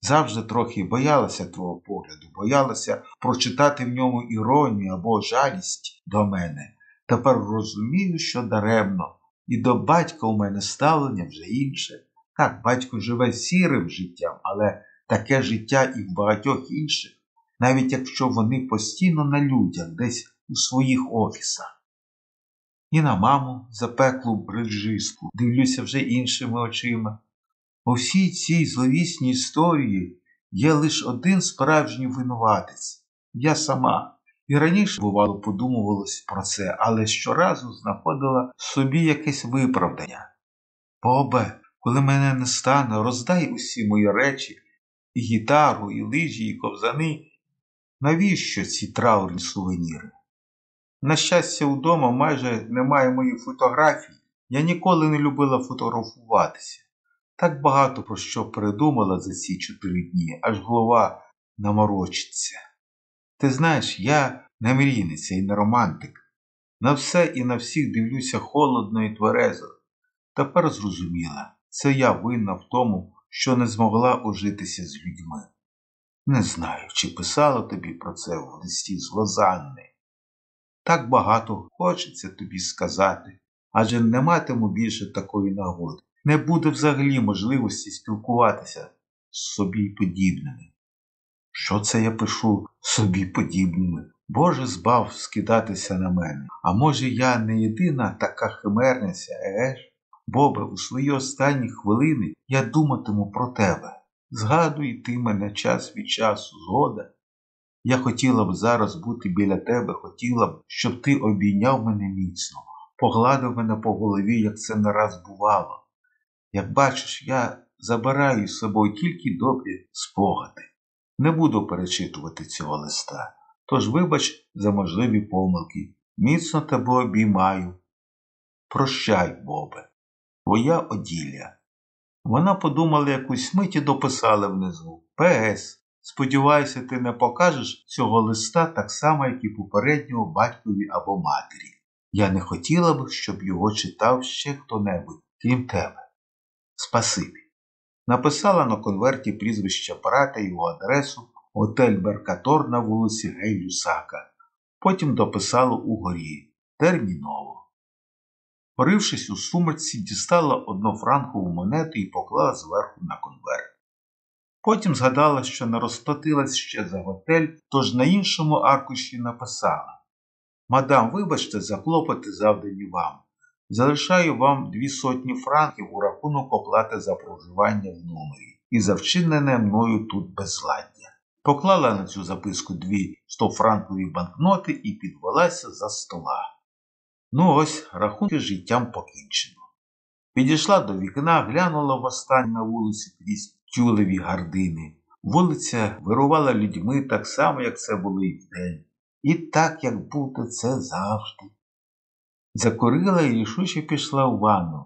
Завжди трохи боялася твого погляду, боялася прочитати в ньому іронію або жалість до мене. Тепер розумію, що даремно, і до батька у мене ставлення вже інше. Так, батько живе сірим життям, але таке життя і в багатьох інших, навіть якщо вони постійно на людях, десь у своїх офісах. І на маму запеклу бриджистку, дивлюся вже іншими очима. У всій цій зловісній історії є лише один справжній винуватець я сама. І раніше, бувало, подумувалось про це, але щоразу знаходила собі якесь виправдання. Бобе, коли мене не стане, роздай усі мої речі, і гітару, і лижі, і ковзани. Навіщо ці траурні сувеніри? На щастя, вдома майже немає моїх фотографій. Я ніколи не любила фотографуватися. Так багато про що передумала за ці чотири дні, аж голова наморочиться. Ти знаєш, я не мрійниця і не романтик. На все і на всіх дивлюся холодно і тверезо. Тепер зрозуміла, це я винна в тому, що не змогла ожитися з людьми. Не знаю, чи писала тобі про це в листі з Лозанни. Так багато хочеться тобі сказати, адже не матиму більше такої нагоди. Не буде взагалі можливості спілкуватися з собі подібними. Що це я пишу собі подібними? Боже збав скидатися на мене. А може, я не єдина така химерниця, ж? Бобе, у свої останні хвилини я думатиму про тебе. Згадуй ти мене час від часу, згода. Я хотіла б зараз бути біля тебе, хотіла б, щоб ти обійняв мене міцно, погладив мене по голові, як це не раз бувало. Як бачиш, я забираю з собою тільки добрі спогади. Не буду перечитувати цього листа. Тож, вибач за можливі помилки. Міцно тебе обіймаю. Прощай, Бобе, твоя оділля. Вона подумала якусь мить і дописала внизу. П.С. Сподіваюся, ти не покажеш цього листа так само, як і попереднього батькові або матері. Я не хотіла б, щоб його читав ще хто-небудь, крім тебе. Спасибі. Написала на конверті прізвище брата його адресу готель Беркатор на вулиці Гей-Люсака. Потім дописала угорі терміново. Порившись у сумерці, дістала однофранкову монету і поклала зверху на конверт. Потім згадала, що не розплатилась ще за готель, тож на іншому аркуші написала Мадам, вибачте, за клопоти завдані вам. Залишаю вам дві сотні франків у рахунок оплати за проживання в номері і за вчинене мною тут безладдя. Поклала на цю записку дві стофранкові банкноти і підвелася за стола. Ну ось, рахунки життям покінчено. Підійшла до вікна, глянула востаннє на вулиці крізь тюлеві гардини. Вулиця вирувала людьми так само, як це було і вдень. І так, як буде це завжди. Закурила і рішуче пішла в ванну.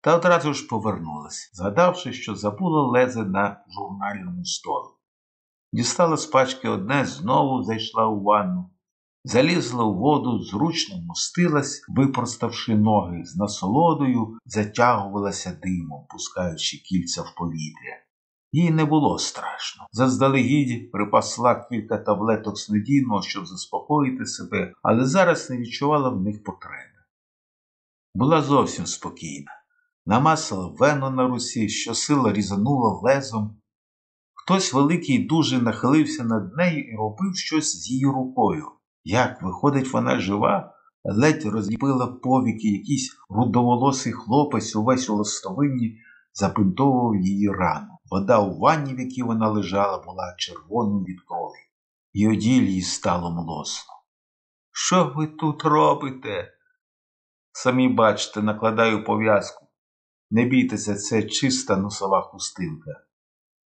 Та одразу ж повернулась, згадавши, що забула лезе на журнальному столі. Дістала з пачки одне, знову зайшла у ванну, залізла у воду, зручно мостилась, випроставши ноги, з насолодою затягувалася димом, пускаючи кільця в повітря. Їй не було страшно. Заздалегідь припасла кілька таблеток снодійного, щоб заспокоїти себе, але зараз не відчувала в них потреби. Була зовсім спокійна. Намасила вену на русі, щосила різанула лезом. Хтось великий дуже нахилився над нею і робив щось з її рукою. Як, виходить, вона жива, ледь розліпила повіки, якийсь рудоволосий хлопець увесь у листовинні запинтовував її рану. Вода у ванні, в якій вона лежала, була червоною від крові, і оділії стало млосно. Що ви тут робите? Самі бачите, накладаю пов'язку. Не бійтеся, це чиста носова хустинка.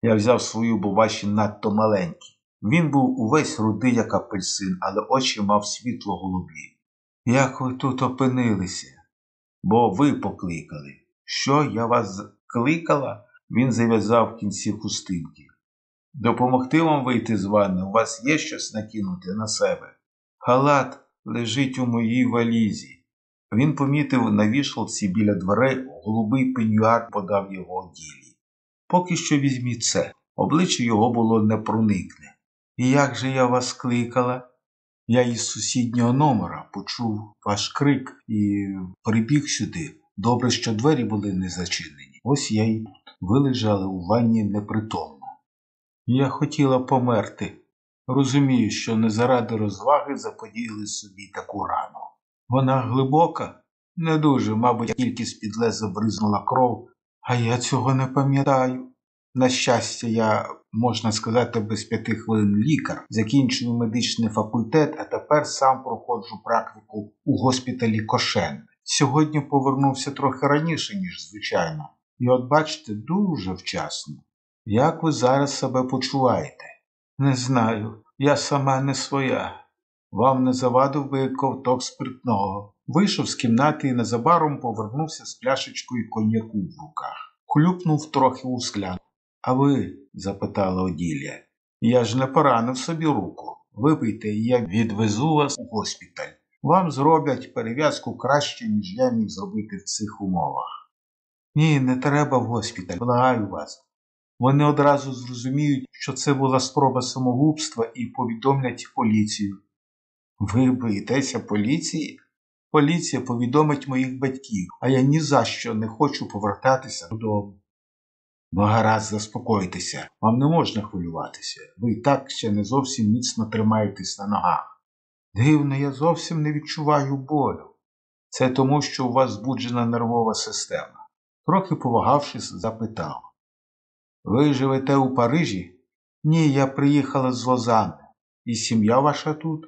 Я взяв свою, бо ваші надто маленькі. Він був увесь рудий, як апельсин, але очі мав світло голубі. Як ви тут опинилися? Бо ви покликали. Що я вас кликала? Він зав'язав кінці хустинки. Допомогти вам вийти з ванни, у вас є щось накинути на себе. Халат лежить у моїй валізі. Він помітив на вішалці біля дверей голубий пенюар подав його ділі. Поки що візьміть це. Обличчя його було непроникне. І як же я вас кликала? Я із сусіднього номера почув ваш крик і прибіг сюди. Добре, що двері були не зачинені. Ось я й. Ви лежали у ванні непритомно. Я хотіла померти. Розумію, що не заради розваги заподіяли собі таку рану. Вона глибока, не дуже, мабуть, тільки з-під леза бризнула кров, а я цього не пам'ятаю. На щастя, я, можна сказати, без п'яти хвилин лікар, закінчив медичний факультет, а тепер сам проходжу практику у госпіталі Кошен. Сьогодні повернувся трохи раніше, ніж звичайно, і от бачите, дуже вчасно. Як ви зараз себе почуваєте? Не знаю, я сама не своя. Вам не завадив би ковток спиртного. Вийшов з кімнати і незабаром повернувся з пляшечкою коньяку в руках. Хлюпнув трохи у склян. А ви? запитала Оділія. Я ж не поранив собі руку. Випийте, і я відвезу вас у госпіталь. Вам зроблять перев'язку краще, ніж я міг зробити в цих умовах. Ні, не треба в госпіталь, благаю вас. Вони одразу зрозуміють, що це була спроба самогубства і повідомлять поліцію. Ви боїтеся поліції? Поліція повідомить моїх батьків, а я ні за що не хочу повертатися додому. Ну, гаразд, заспокойтеся, вам не можна хвилюватися. Ви і так ще не зовсім міцно тримаєтесь на ногах. Дивно, я зовсім не відчуваю болю. Це тому, що у вас збуджена нервова система. Трохи повагавшись, запитав. Ви живете у Парижі? Ні, я приїхала з Лозанни. І сім'я ваша тут?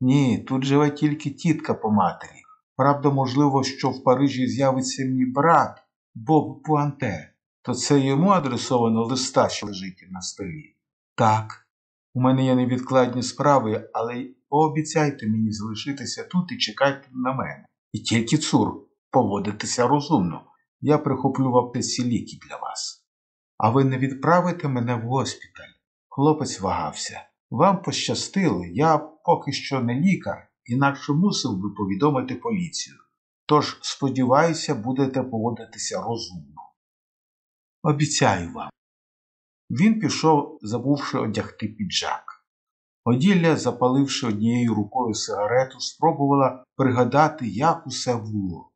Ні, тут живе тільки тітка по матері. Правда, можливо, що в Парижі з'явиться мій брат Боб Пуанте. То це йому адресовано листа, що лежить на столі. Так, у мене є невідкладні справи, але пообіцяйте мені залишитися тут і чекайте на мене. І тільки цур, поводитися розумно. Я прихоплю в аптеці ліки для вас. А ви не відправите мене в госпіталь? Хлопець вагався. Вам пощастило, я поки що не лікар, інакше мусив би повідомити поліцію. Тож, сподіваюся, будете поводитися розумно. Обіцяю вам. Він пішов, забувши одягти піджак. Оділля, запаливши однією рукою сигарету, спробувала пригадати, як усе було.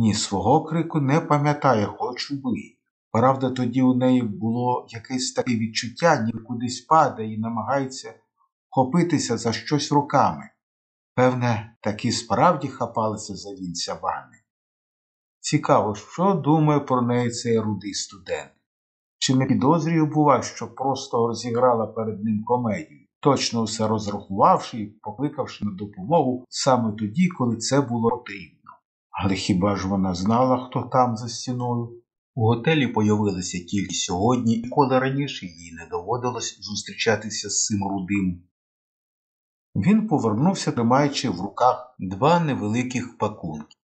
Ні, свого крику не пам'ятає, хоч убий. Правда, тоді у неї було якесь таке відчуття, ніби кудись падає і намагається хопитися за щось руками. Певне, таки справді хапалися за вінця вани. Цікаво, що думає про неї цей рудий студент. Чи не підозрює, бува, що просто розіграла перед ним комедію, точно все розрахувавши і покликавши на допомогу саме тоді, коли це було потрібно. Але хіба ж вона знала, хто там за стіною? У готелі появилися тільки сьогодні, і коли раніше їй не доводилось зустрічатися з цим рудим. Він повернувся, тримаючи в руках два невеликих пакунки.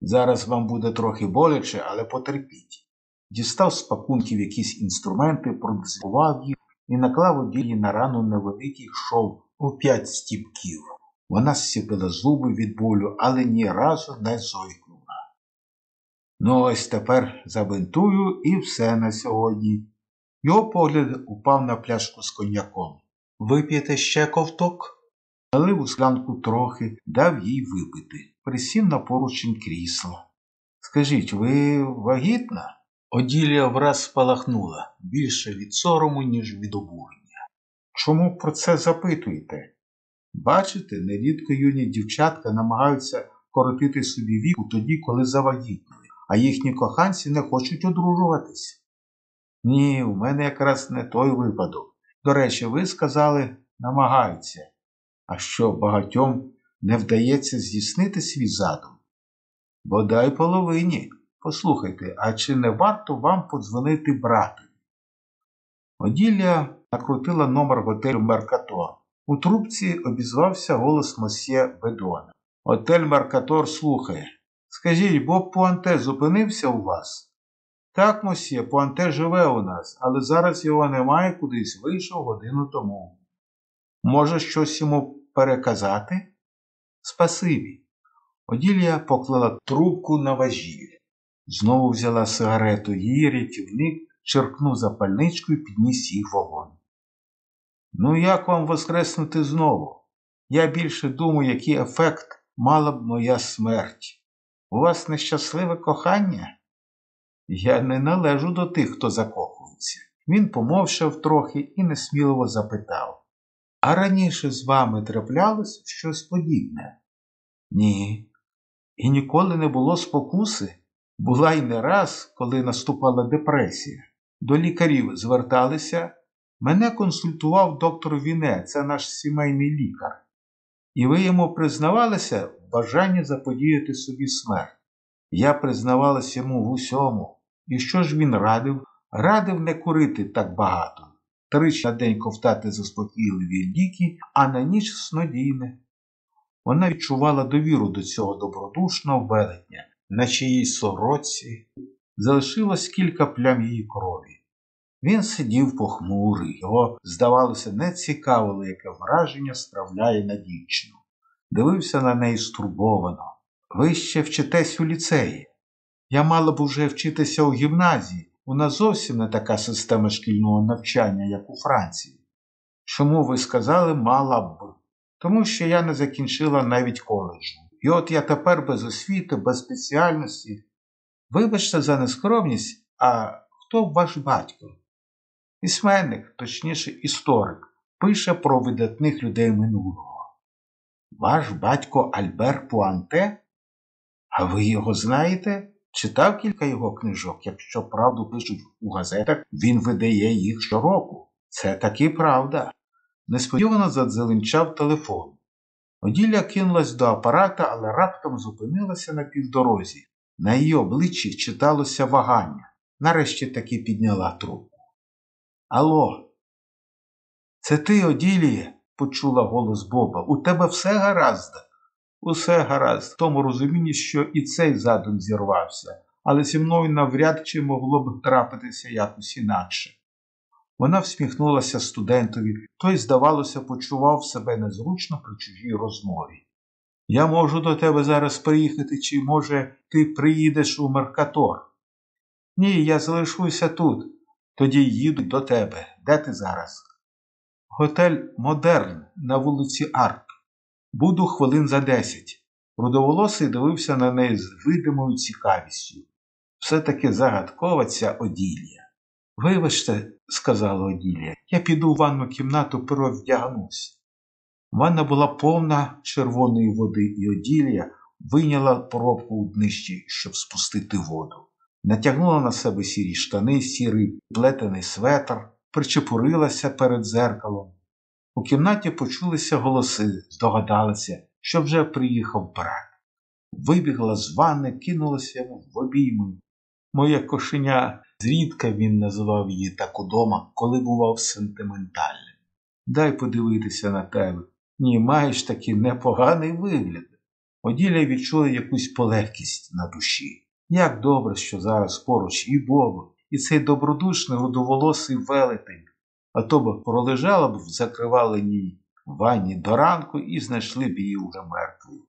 Зараз вам буде трохи боляче, але потерпіть. Дістав з пакунків якісь інструменти, продезінфікував їх і наклав оділі на рану невеликий шов у п'ять стіпків. Вона зціпила зуби від болю, але ні разу не зойкнула. Ну, ось тепер забинтую і все на сьогодні. Його погляд упав на пляшку з коньяком. Вип'єте ще ковток? Налив у склянку трохи, дав їй випити, присів на поручень крісла. Скажіть, ви вагітна? Оділія враз спалахнула більше від сорому, ніж від обурення. Чому про це запитуєте? Бачите, нерідко юні дівчатка намагаються коротити собі віку тоді, коли завагітніли, а їхні коханці не хочуть одружуватись. Ні, у мене якраз не той випадок. До речі, ви сказали, намагаються. А що багатьом не вдається здійснити свій задум? Бодай половині. Послухайте, а чи не варто вам подзвонити братові? Оділля накрутила номер готелю Меркатор. У трубці обізвався голос мосьє Бедона. Отель Меркатор слухає. Скажіть, Боб Пуанте зупинився у вас? Так, мосьє, Пуанте живе у нас, але зараз його немає, кудись вийшов годину тому. Може, щось йому переказати? Спасибі. Оділія поклала трубку на важіль. Знову взяла сигарету, її рятівник черкнув запальничкою і підніс їх вогонь. Ну, як вам воскреснути знову? Я більше думаю, який ефект мала б моя смерть. У вас нещасливе кохання? Я не належу до тих, хто закохується. Він помовчав трохи і несміливо запитав. А раніше з вами траплялось щось подібне? Ні. І ніколи не було спокуси. Була й не раз, коли наступала депресія. До лікарів зверталися. Мене консультував доктор Віне, це наш сімейний лікар. І ви йому признавалися в бажанні заподіяти собі смерть. Я признавалася йому в усьому. І що ж він радив? Радив не курити так багато. Тричі на день ковтати заспокійливі ліки, а на ніч снодійне. Вона відчувала довіру до цього добродушного велетня, на чиїй сороці залишилось кілька плям її крові. Він сидів похмурий, його, здавалося, не цікавило, яке враження справляє на дівчину. Дивився на неї стурбовано. Ви ще вчитесь у ліцеї. Я мала б уже вчитися у гімназії. У нас зовсім не така система шкільного навчання, як у Франції. Чому ви сказали мала б? Тому що я не закінчила навіть коледжу. І от я тепер без освіти, без спеціальності. Вибачте за нескромність, а хто б ваш батько? Письменник, точніше історик, пише про видатних людей минулого. Ваш батько Альбер Пуанте? А ви його знаєте? Читав кілька його книжок, якщо правду пишуть у газетах, він видає їх щороку. Це таки правда. Несподівано задзеленчав телефон. Оділля кинулась до апарата, але раптом зупинилася на півдорозі. На її обличчі читалося вагання. Нарешті таки підняла трубку. Алло, це ти, Оділіє? почула голос Боба. У тебе все гаразд? Усе гаразд, в тому розумінні, що і цей задум зірвався, але зі мною навряд чи могло б трапитися якось інакше. Вона всміхнулася студентові, той, здавалося, почував себе незручно при чужій розмові. Я можу до тебе зараз приїхати, чи, може, ти приїдеш у Меркатор? Ні, я залишуся тут. Тоді їду до тебе. Де ти зараз? Готель Модерн на вулиці Арк. Буду хвилин за десять. Рудоволосий дивився на неї з видимою цікавістю. Все таки загадкова ця оділля. Вибачте, сказала Оділія, я піду в ванну кімнату перевдягнусь. Ванна була повна червоної води, і Оділія вийняла поробку у днищі, щоб спустити воду. Натягнула на себе сірі штани, сірий плетений светр, причепурилася перед зеркалом. У кімнаті почулися голоси, здогадалася, що вже приїхав брат. Вибігла з ванни, кинулася йому в обійми. Моє кошеня, зрідка він називав її так удома, коли бував сентиментальним. Дай подивитися на тебе. Ні, маєш таки непоганий вигляд. Оділя відчула якусь полегкість на душі. Як добре, що зараз поруч і Бог, і цей добродушний рудоволосий велетень, а то б пролежала б в закриваленій ванні до ранку і знайшли б її уже мертвою.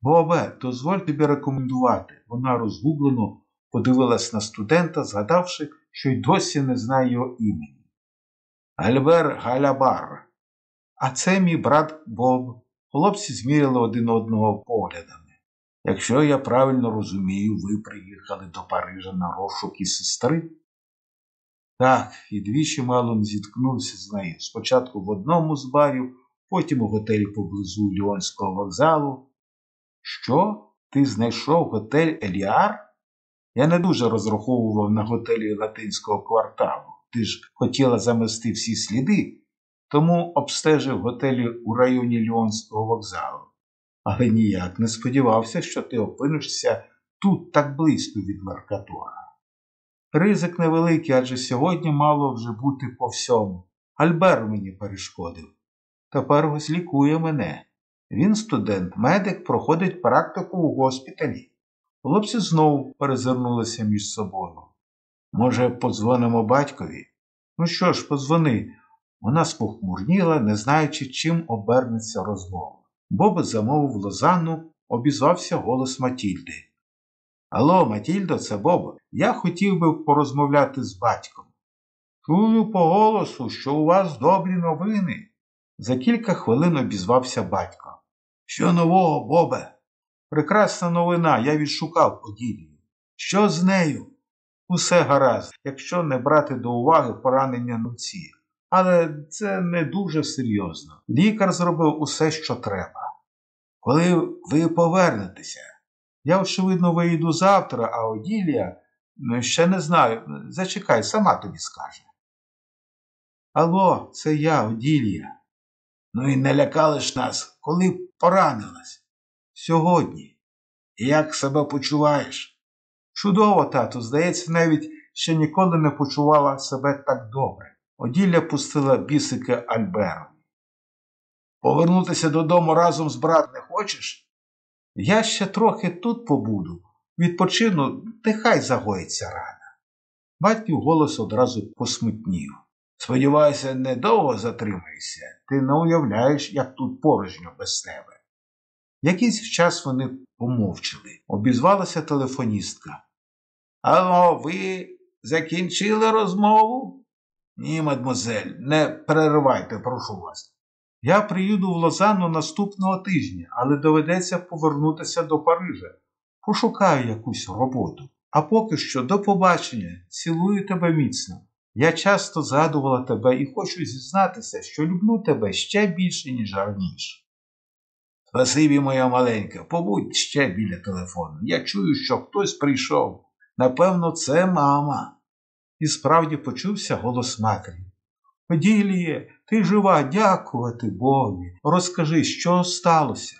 Бобе, дозволь тобі рекомендувати. Вона розгублено подивилась на студента, згадавши, що й досі не знає його імені. Альбер Галябар. А це мій брат Боб. Хлопці зміряли один одного поглядами. Якщо я правильно розумію, ви приїхали до Парижа на розшук і сестри? Так, і двічі мало не зіткнувся з нею. Спочатку в одному з барів, потім у готелі поблизу Ліонського вокзалу. Що? Ти знайшов готель Еліар? Я не дуже розраховував на готелі латинського кварталу. Ти ж хотіла замести всі сліди, тому обстежив готелі у районі Ліонського вокзалу. Але ніяк не сподівався, що ти опинишся тут так близько від Меркатора. Ризик невеликий, адже сьогодні мало вже бути по всьому. Альбер мені перешкодив. Тепер ось лікує мене. Він студент, медик, проходить практику у госпіталі. Хлопці знову перезирнулися між собою. Може, подзвонимо батькові? Ну що ж, подзвони. Вона спохмурніла, не знаючи, чим обернеться розмова. Боб замовив Лозанну, обізвався голос Матільди. Алло, Матільдо, це Боб. Я хотів би порозмовляти з батьком. Чую по голосу, що у вас добрі новини. За кілька хвилин обізвався батько. Що нового, Бобе? Прекрасна новина, я відшукав Оділію. Що з нею? Усе гаразд, якщо не брати до уваги поранення нуці. Але це не дуже серйозно. Лікар зробив усе, що треба. Коли ви повернетеся, я, очевидно, виїду завтра, а Оділія ну, ще не знаю. Зачекай, сама тобі скаже. Алло, це я, Оділія. Ну і не лякали ж нас, коли поранилась. Сьогодні. І як себе почуваєш? Чудово, тату, здається, навіть ще ніколи не почувала себе так добре. Оділля пустила бісики Альберові. Повернутися додому разом з брат не хочеш? Я ще трохи тут побуду. Відпочину, нехай загоїться рана. Батьків голос одразу посмутнів. Сподіваюся, недовго затримаєшся. Ти не уявляєш, як тут порожньо без тебе. Якийсь час вони помовчали. Обізвалася телефоністка. Алло, ви закінчили розмову? Ні, мадмозель, не переривайте, прошу вас. Я приїду в Лозанну наступного тижня, але доведеться повернутися до Парижа. Пошукаю якусь роботу. А поки що до побачення, цілую тебе міцно. Я часто згадувала тебе і хочу зізнатися, що люблю тебе ще більше, ніж раніше. Спасибі, моя маленька, побудь ще біля телефону. Я чую, що хтось прийшов. Напевно, це мама. І справді почувся голос матері. Поділіє, ти жива, дякувати Богові. Розкажи, що сталося.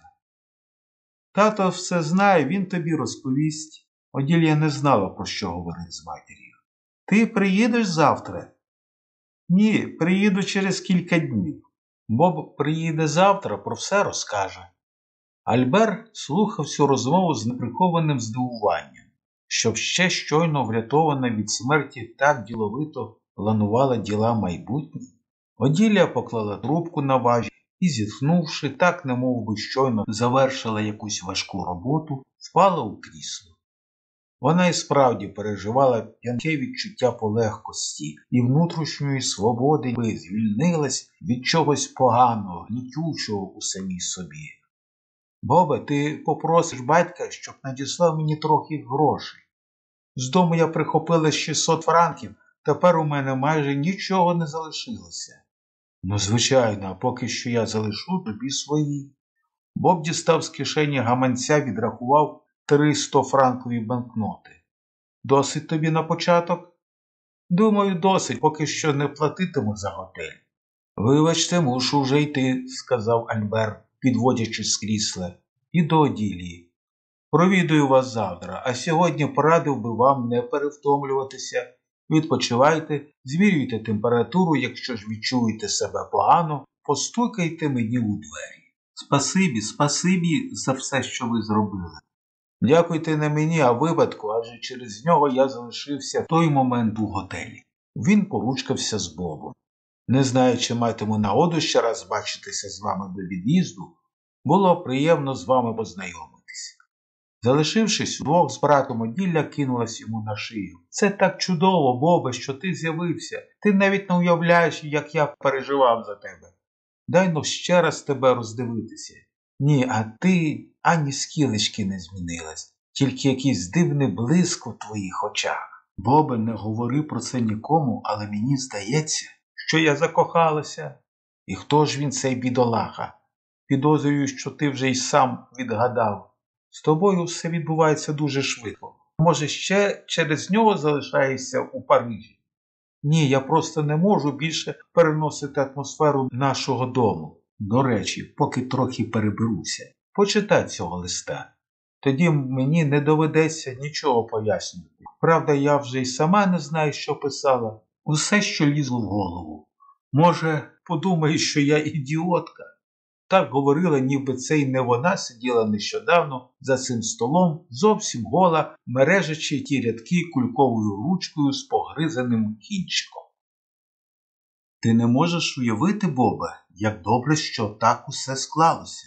Тато все знає, він тобі розповість. Оділія не знала, про що говорить з матір'ю. Ти приїдеш завтра? Ні, приїду через кілька днів. Боб приїде завтра, про все розкаже. Альбер слухав цю розмову з неприхованим здивуванням, щоб ще щойно врятована від смерті так діловито планувала діла майбутніх. Оділля поклала трубку на важі і, зітхнувши, так немов би щойно завершила якусь важку роботу, впала у крісло. Вона і справді переживала п'янке відчуття полегкості і внутрішньої свободи, звільнилась від чогось поганого, гнітючого у самій собі. Бобе, ти попросиш батька, щоб надіслав мені трохи грошей. З дому я прихопила 600 франків, тепер у мене майже нічого не залишилося. Ну, звичайно, а поки що я залишу тобі свої. Боб дістав з кишені гаманця, відрахував три 100 франкові банкноти. Досить тобі на початок? Думаю, досить, поки що не платитиму за готель. Вибачте, мушу вже йти, сказав Альбер, підводячись з крісла, і до оділії. Провідую вас завтра, а сьогодні порадив би вам не перевтомлюватися. Відпочивайте, змірюйте температуру, якщо ж відчуєте себе погано, постукайте мені у двері. Спасибі, спасибі за все, що ви зробили. Дякуйте не мені, а випадку, адже через нього я залишився в той момент у готелі. Він поручкався з Бобом. Не знаю, чи матиму нагоду ще раз бачитися з вами до від'їзду, було приємно з вами познайомитись. Залишившись вдвох з братом оділля, кинулась йому на шию. Це так чудово, Бобе, що ти з'явився. Ти навіть не уявляєш, як я переживав за тебе. Дай но ще раз тебе роздивитися. Ні, а ти ані скілечки не змінилась, тільки якийсь дивний блиск у твоїх очах. Бобе, не говори про це нікому, але мені здається, що я закохалася. І хто ж він цей бідолаха? Підозрюю, що ти вже й сам відгадав. З тобою все відбувається дуже швидко. Може, ще через нього залишаєшся у Парижі? Ні, я просто не можу більше переносити атмосферу нашого дому. До речі, поки трохи переберуся, почитай цього листа. Тоді мені не доведеться нічого пояснювати. Правда, я вже й сама не знаю, що писала. Усе, що лізло в голову. Може, подумаєш, що я ідіотка? Так говорила, ніби це й не вона сиділа нещодавно за цим столом, зовсім гола, мережачи ті рядки кульковою ручкою з погризаним кінчиком. Ти не можеш уявити, Бобе, як добре, що так усе склалося.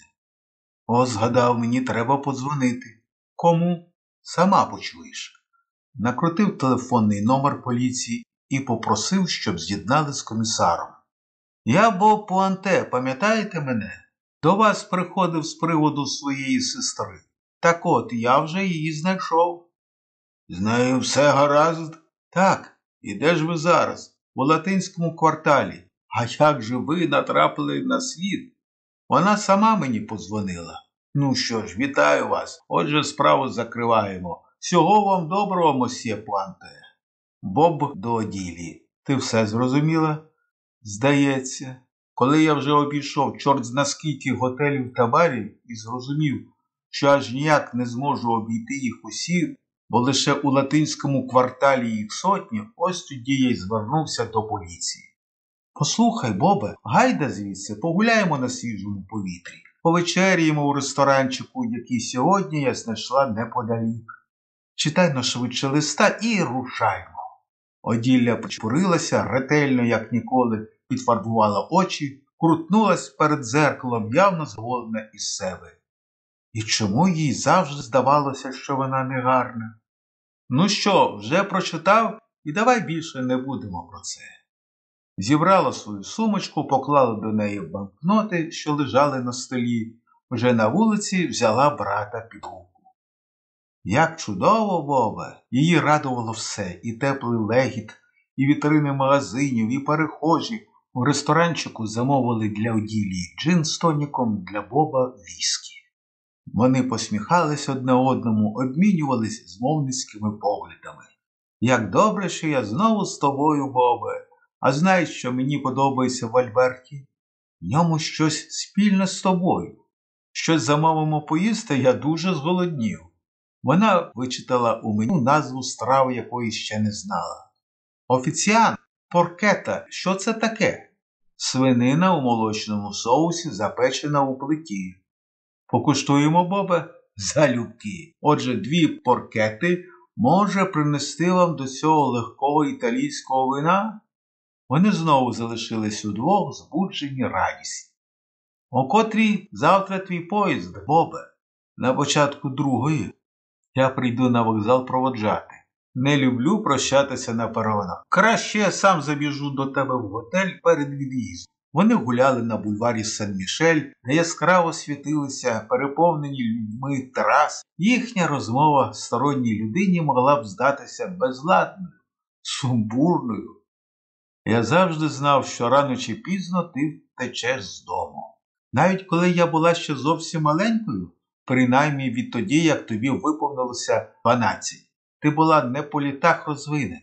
О, згадав, мені треба подзвонити. Кому? Сама почуєш. Накрутив телефонний номер поліції і попросив, щоб з'єднали з комісаром. Я Боб Пуанте, пам'ятаєте мене? До вас приходив з приводу своєї сестри. Так от я вже її знайшов. З нею все гаразд? Так. І де ж ви зараз? У латинському кварталі. А як же ви натрапили на світ? Вона сама мені подзвонила. Ну що ж, вітаю вас. Отже, справу закриваємо. Всього вам доброго, мосьє Пуанте. Боб до оділі. Ти все зрозуміла? Здається. Коли я вже обійшов чорт зна скільки готелів та барів і зрозумів, що аж ніяк не зможу обійти їх усі, бо лише у латинському кварталі їх сотні, ось тоді я й звернувся до поліції. Послухай, Бобе, гайда звідси, погуляємо на свіжому повітрі, повечеряємо у ресторанчику, який сьогодні я знайшла неподалік. Читай на швидше листа і рушаймо. Оділля почпурилася ретельно, як ніколи, підфарбувала очі, крутнулась перед зеркалом, явно зголодна із себе. І чому їй завжди здавалося, що вона негарна? Ну що, вже прочитав, і давай більше не будемо про це. Зібрала свою сумочку, поклала до неї банкноти, що лежали на столі, вже на вулиці взяла брата під руку. Як чудово, Бобе! Її радувало все, і теплий легіт, і вітрини магазинів, і перехожі. У ресторанчику замовили для Оділії джин з тоніком, для Боба віскі. Вони посміхались одне одному, обмінювались змовницькими поглядами. Як добре, що я знову з тобою, Бобе, а знаєш, що мені подобається в Альберті? В ньому щось спільне з тобою. Щось замовимо поїсти, я дуже зголоднів. Вона вичитала у меню назву страви, якої ще не знала. Офіціант, поркета, що це таке? Свинина у молочному соусі, запечена у плиті. Покуштуємо, Бобе, залюбки. Отже, дві поркети може принести вам до цього легкого італійського вина? Вони знову залишились удвох, збуджені радісні. О котрій завтра твій поїзд, Бобе, на початку другої. Я прийду на вокзал проводжати. Не люблю прощатися на перонах. Краще я сам забіжу до тебе в готель перед від'їздом. Вони гуляли на бульварі Сен-Мішель, де яскраво світилися переповнені людьми терас. Їхня розмова сторонній людині могла б здатися безладною, сумбурною. Я завжди знав, що рано чи пізно ти втечеш з дому. Навіть коли я була ще зовсім маленькою, принаймні відтоді, як тобі виповнилося 12. Ти була не по літах розвинена.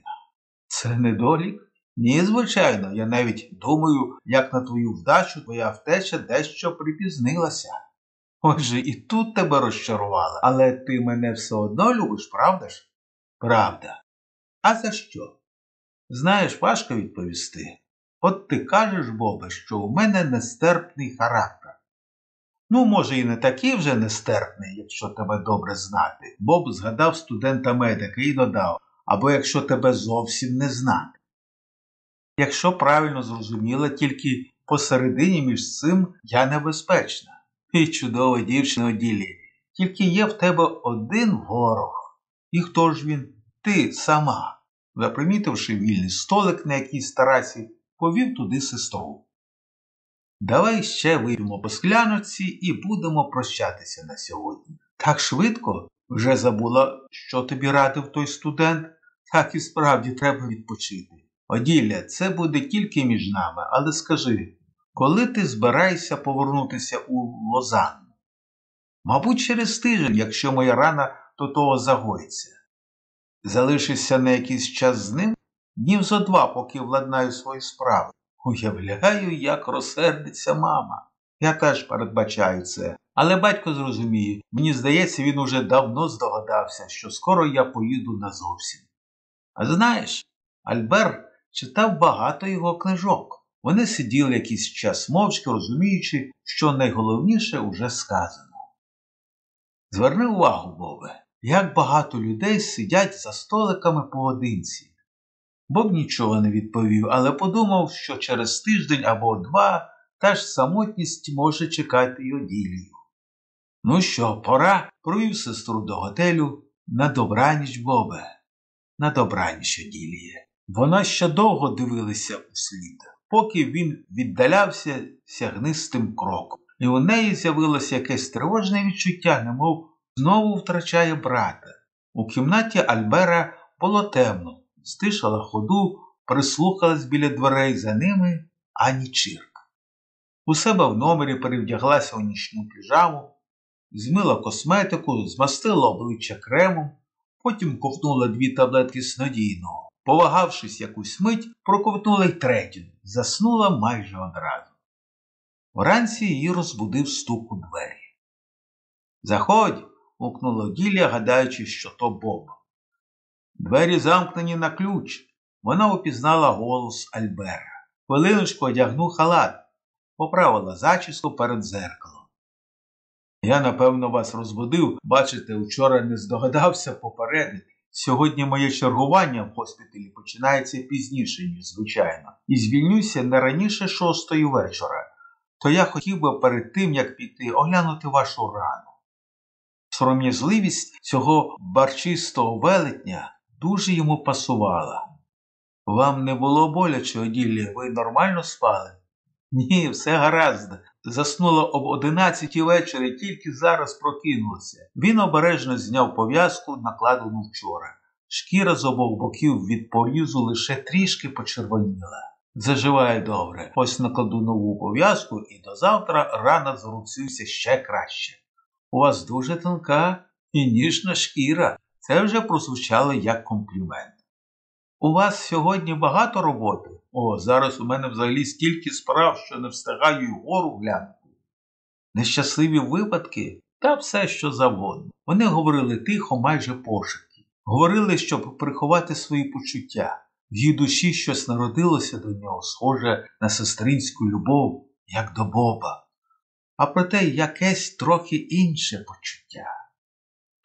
Це недолік? Ні, звичайно, я навіть думаю, як на твою вдачу твоя втеча дещо припізнилася. Отже, і тут тебе розчарувала, але ти мене все одно любиш, правда ж? Правда. А за що? Знаєш, важко відповісти. От ти кажеш, Бобе, що у мене нестерпний характер. Ну, може, і не такий вже нестерпний, якщо тебе добре знати. Боб згадав студента медика і додав, або якщо тебе зовсім не знати. Якщо правильно зрозуміла, тільки посередині між цим я небезпечна. І чудова дівчина ділі, тільки є в тебе один ворог. І хто ж він? Ти сама. Запримітивши вільний столик на якійсь тарасі, повів туди сестру. Давай ще вип'ємо по скляночці і будемо прощатися на сьогодні. Так швидко вже забула, що тобі радив той студент, так і справді треба відпочити. Оділля, це буде тільки між нами, але скажи, коли ти збираєшся повернутися у Лозанну? Мабуть, через тиждень, якщо моя рана до того загоїться. Залишишся на якийсь час з ним, днів зо два, поки владнаю свої справи. Уявляю, як розсердиться мама. Я теж передбачаю це. Але батько зрозуміє, мені здається, він уже давно здогадався, що скоро я поїду назовсім. А знаєш, Альбер читав багато його книжок. Вони сиділи якийсь час мовчки, розуміючи, що найголовніше уже сказано. Зверни увагу, Бобе, як багато людей сидять за столиками поодинці. Боб нічого не відповів, але подумав, що через тиждень або два та ж самотність може чекати й оділію. Ну що, пора провів сестру до готелю на добраніч, Бобе, на добраніч оділіє. Вона ще довго дивилася у слід, поки він віддалявся сягнистим кроком, і у неї з'явилося якесь тривожне відчуття, немов знову втрачає брата. У кімнаті Альбера було темно, стишала ходу, прислухалась біля дверей за ними ані чирк. У себе в номері перевдяглася у нічну піжаму, змила косметику, змастила обличчя кремом, потім ковтнула дві таблетки снодійного. Повагавшись якусь мить, проковтнула й третю, заснула майже одразу. Вранці її розбудив стук у двері. Заходь. гукнула Ділля, гадаючи, що то Боб. Двері замкнені на ключ. Вона упізнала голос Альбера. Хвилиночку одягну халат, поправила зачіску перед зеркалом. Я, напевно, вас розбудив, бачите, вчора не здогадався попередити. Сьогодні моє чергування в госпіталі починається пізніше, ніж звичайно, і звільнюся не раніше шостої вечора, то я хотів би перед тим, як піти, оглянути вашу рану. Сором'язливість цього барчистого велетня дуже йому пасувала. Вам не було боляче, Оділлі, ви нормально спали? Ні, все гаразд. Заснула об одинадцятій вечора тільки зараз прокинулася. Він обережно зняв пов'язку, накладену вчора. Шкіра з обох боків від порізу лише трішки почервоніла. Заживає добре. Ось накладу нову пов'язку і до завтра рана зрубцюється ще краще. У вас дуже тонка і ніжна шкіра. Це вже прозвучало як комплімент. У вас сьогодні багато роботи? О, зараз у мене взагалі стільки справ, що не встигаю й гору глянути. Нещасливі випадки та все, що завгодно. Вони говорили тихо, майже пошепки. Говорили, щоб приховати свої почуття. В її душі щось народилося до нього, схоже на сестринську любов, як до Боба. А проте якесь трохи інше почуття.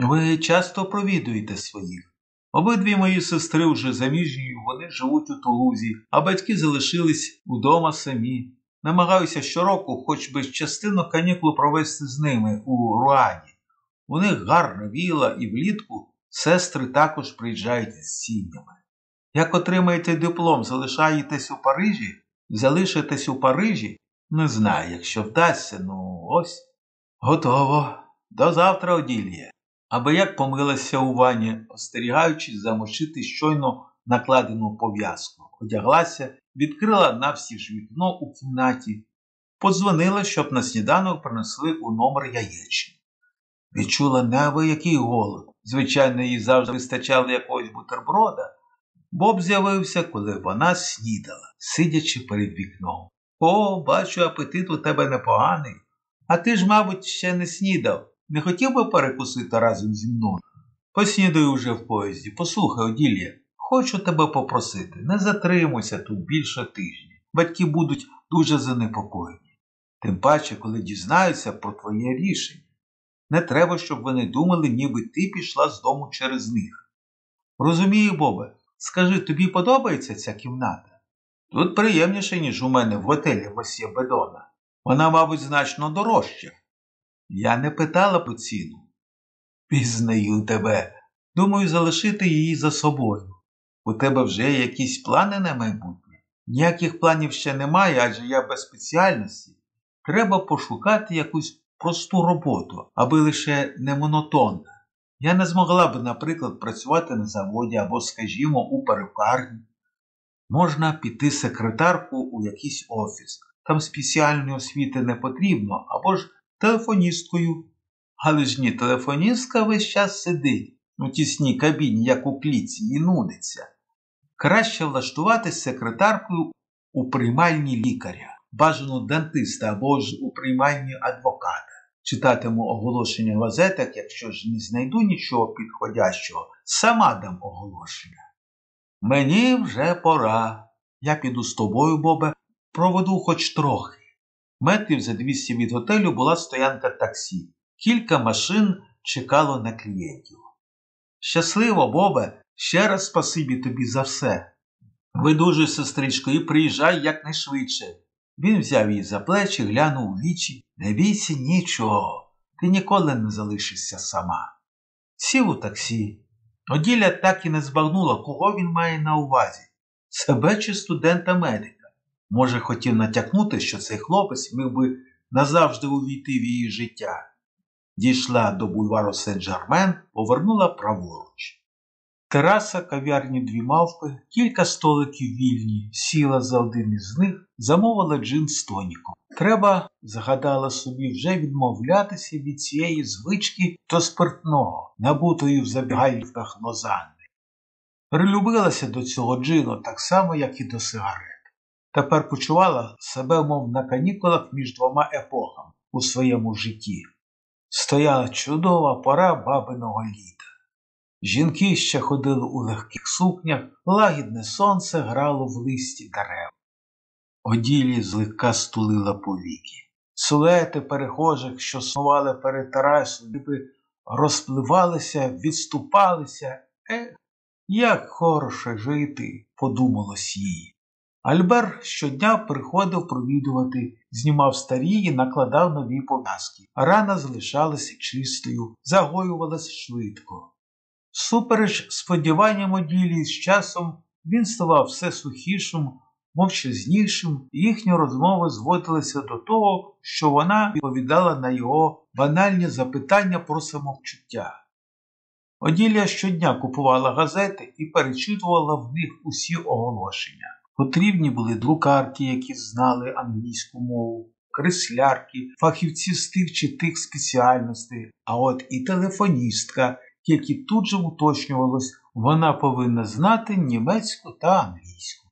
Ви часто провідуєте своїх. Обидві мої сестри вже заміжні, вони живуть у Тулузі, а батьки залишились удома самі. Намагаюся щороку хоч би частину канікул провести з ними у Руані. У них гарна віла і влітку сестри також приїжджають з сім'ями. Як отримаєте диплом, залишаєтесь у Парижі? Залишитесь у Парижі? Не знаю, якщо вдасться, ну ось. Готово. До завтра, Оділія аби як помилася у вані, остерігаючись замочити щойно накладену пов'язку, одяглася, відкрила навсі вікно у кімнаті, подзвонила, щоб на сніданок принесли у номер яєчні. Відчула неабиякий голод. Звичайно, їй завжди вистачало якогось бутерброда. Боб з'явився, коли вона снідала, сидячи перед вікном. О, бачу, апетит у тебе непоганий. А ти ж, мабуть, ще не снідав. Не хотів би перекусити разом зі мною? Поснідаю уже в поїзді. Послухай, Оділія, хочу тебе попросити, не затримуйся тут більше тижня. батьки будуть дуже занепокоєні. Тим паче, коли дізнаються про твоє рішення. Не треба, щоб вони думали, ніби ти пішла з дому через них. Розумію, Бобе, скажи, тобі подобається ця кімната? Тут приємніше, ніж у мене в готелі Мосьє Бедона. Вона, мабуть, значно дорожча. Я не питала по ціну. Пізнаю тебе. Думаю, залишити її за собою. У тебе вже якісь плани на майбутнє? Ніяких планів ще немає, адже я без спеціальності. Треба пошукати якусь просту роботу, аби лише не монотонна. Я не змогла б, наприклад, працювати на заводі або, скажімо, у перукарні. Можна піти секретарку у якийсь офіс. Там спеціальної освіти не потрібно, або ж телефоністкою. Але ж ні, телефоністка весь час сидить у тісній кабіні, як у кліці, і нудиться. Краще влаштуватись секретаркою у приймальні лікаря, бажано дантиста або ж у приймальні адвоката. Читатиму оголошення в якщо ж не знайду нічого підходящого, сама дам оголошення. Мені вже пора. Я піду з тобою, Бобе, проведу хоч трохи. Метрів за 200 від готелю була стоянка таксі. Кілька машин чекало на клієнтів. Щасливо, Бобе, ще раз спасибі тобі за все. Видужуй, сестричко, і приїжджай якнайшвидше. Він взяв її за плечі, глянув у вічі. Не бійся нічого, ти ніколи не залишишся сама. Сів у таксі. Оділя так і не збагнула, кого він має на увазі себе чи студента медика. Може, хотів натякнути, що цей хлопець міг би назавжди увійти в її життя. Дійшла до бульвару Сен-Жермен, повернула праворуч. Тераса, кав'ярні дві мавпи, кілька столиків вільні, сіла за один із них, замовила джин з тоніком. Треба, загадала собі, вже відмовлятися від цієї звички до спиртного, набутої в забігальниках Лозанни. Прилюбилася до цього джину так само, як і до сигарет. Тепер почувала себе, мов на канікулах між двома епохами у своєму житті. Стояла чудова пора бабиного літа. Жінки ще ходили у легких сукнях, лагідне сонце грало в листі дерев. Оділі злегка стулила повіки. Сулети перехожих, що снували перед терасою, ніби розпливалися, відступалися. Ех, як хороше жити, подумалось їй. Альбер щодня приходив провідувати, знімав старі і накладав нові пов'язки. Рана залишалася чистою, загоювалася швидко. Супереч сподіванням оділі з часом він ставав все сухішим, мовчазнішим, і їхні розмови зводилися до того, що вона відповідала на його банальні запитання про самовчуття. Оділія щодня купувала газети і перечитувала в них усі оголошення. Потрібні були друкарки, які знали англійську мову, креслярки, фахівці з тих чи тих спеціальностей, а от і телефоністка, які тут же уточнювалось, вона повинна знати німецьку та англійську.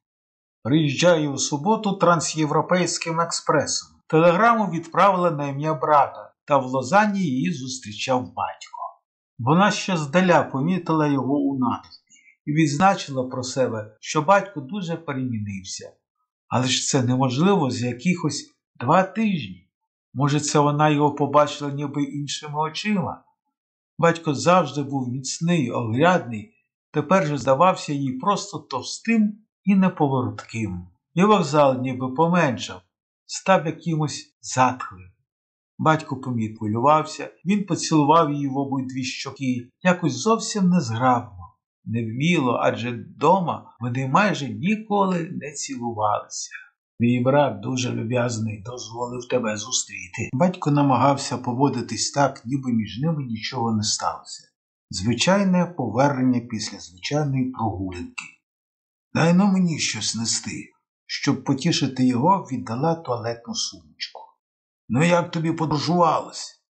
Приїжджаю у суботу трансєвропейським експресом. Телеграму відправила на ім'я брата, та в Лозанні її зустрічав батько. Вона ще здаля помітила його у натовпі і відзначила про себе, що батько дуже перемінився. Але ж це неможливо з якихось два тижні. Може, це вона його побачила ніби іншими очима. Батько завжди був міцний, оглядний, тепер же здавався їй просто товстим і неповоротким. І вокзал ніби поменшав, став якимось затхлим. Батько поміг хвилювався, він поцілував її в обидві щоки, якось зовсім незграбно, невміло, адже вдома вони майже ніколи не цілувалися. Твій брат дуже люб'язний, дозволив тебе зустріти. Батько намагався поводитись так, ніби між ними нічого не сталося. Звичайне повернення після звичайної прогулянки. Дай на мені щось нести. Щоб потішити його, віддала туалетну сумочку. Ну, як тобі подорожувалось?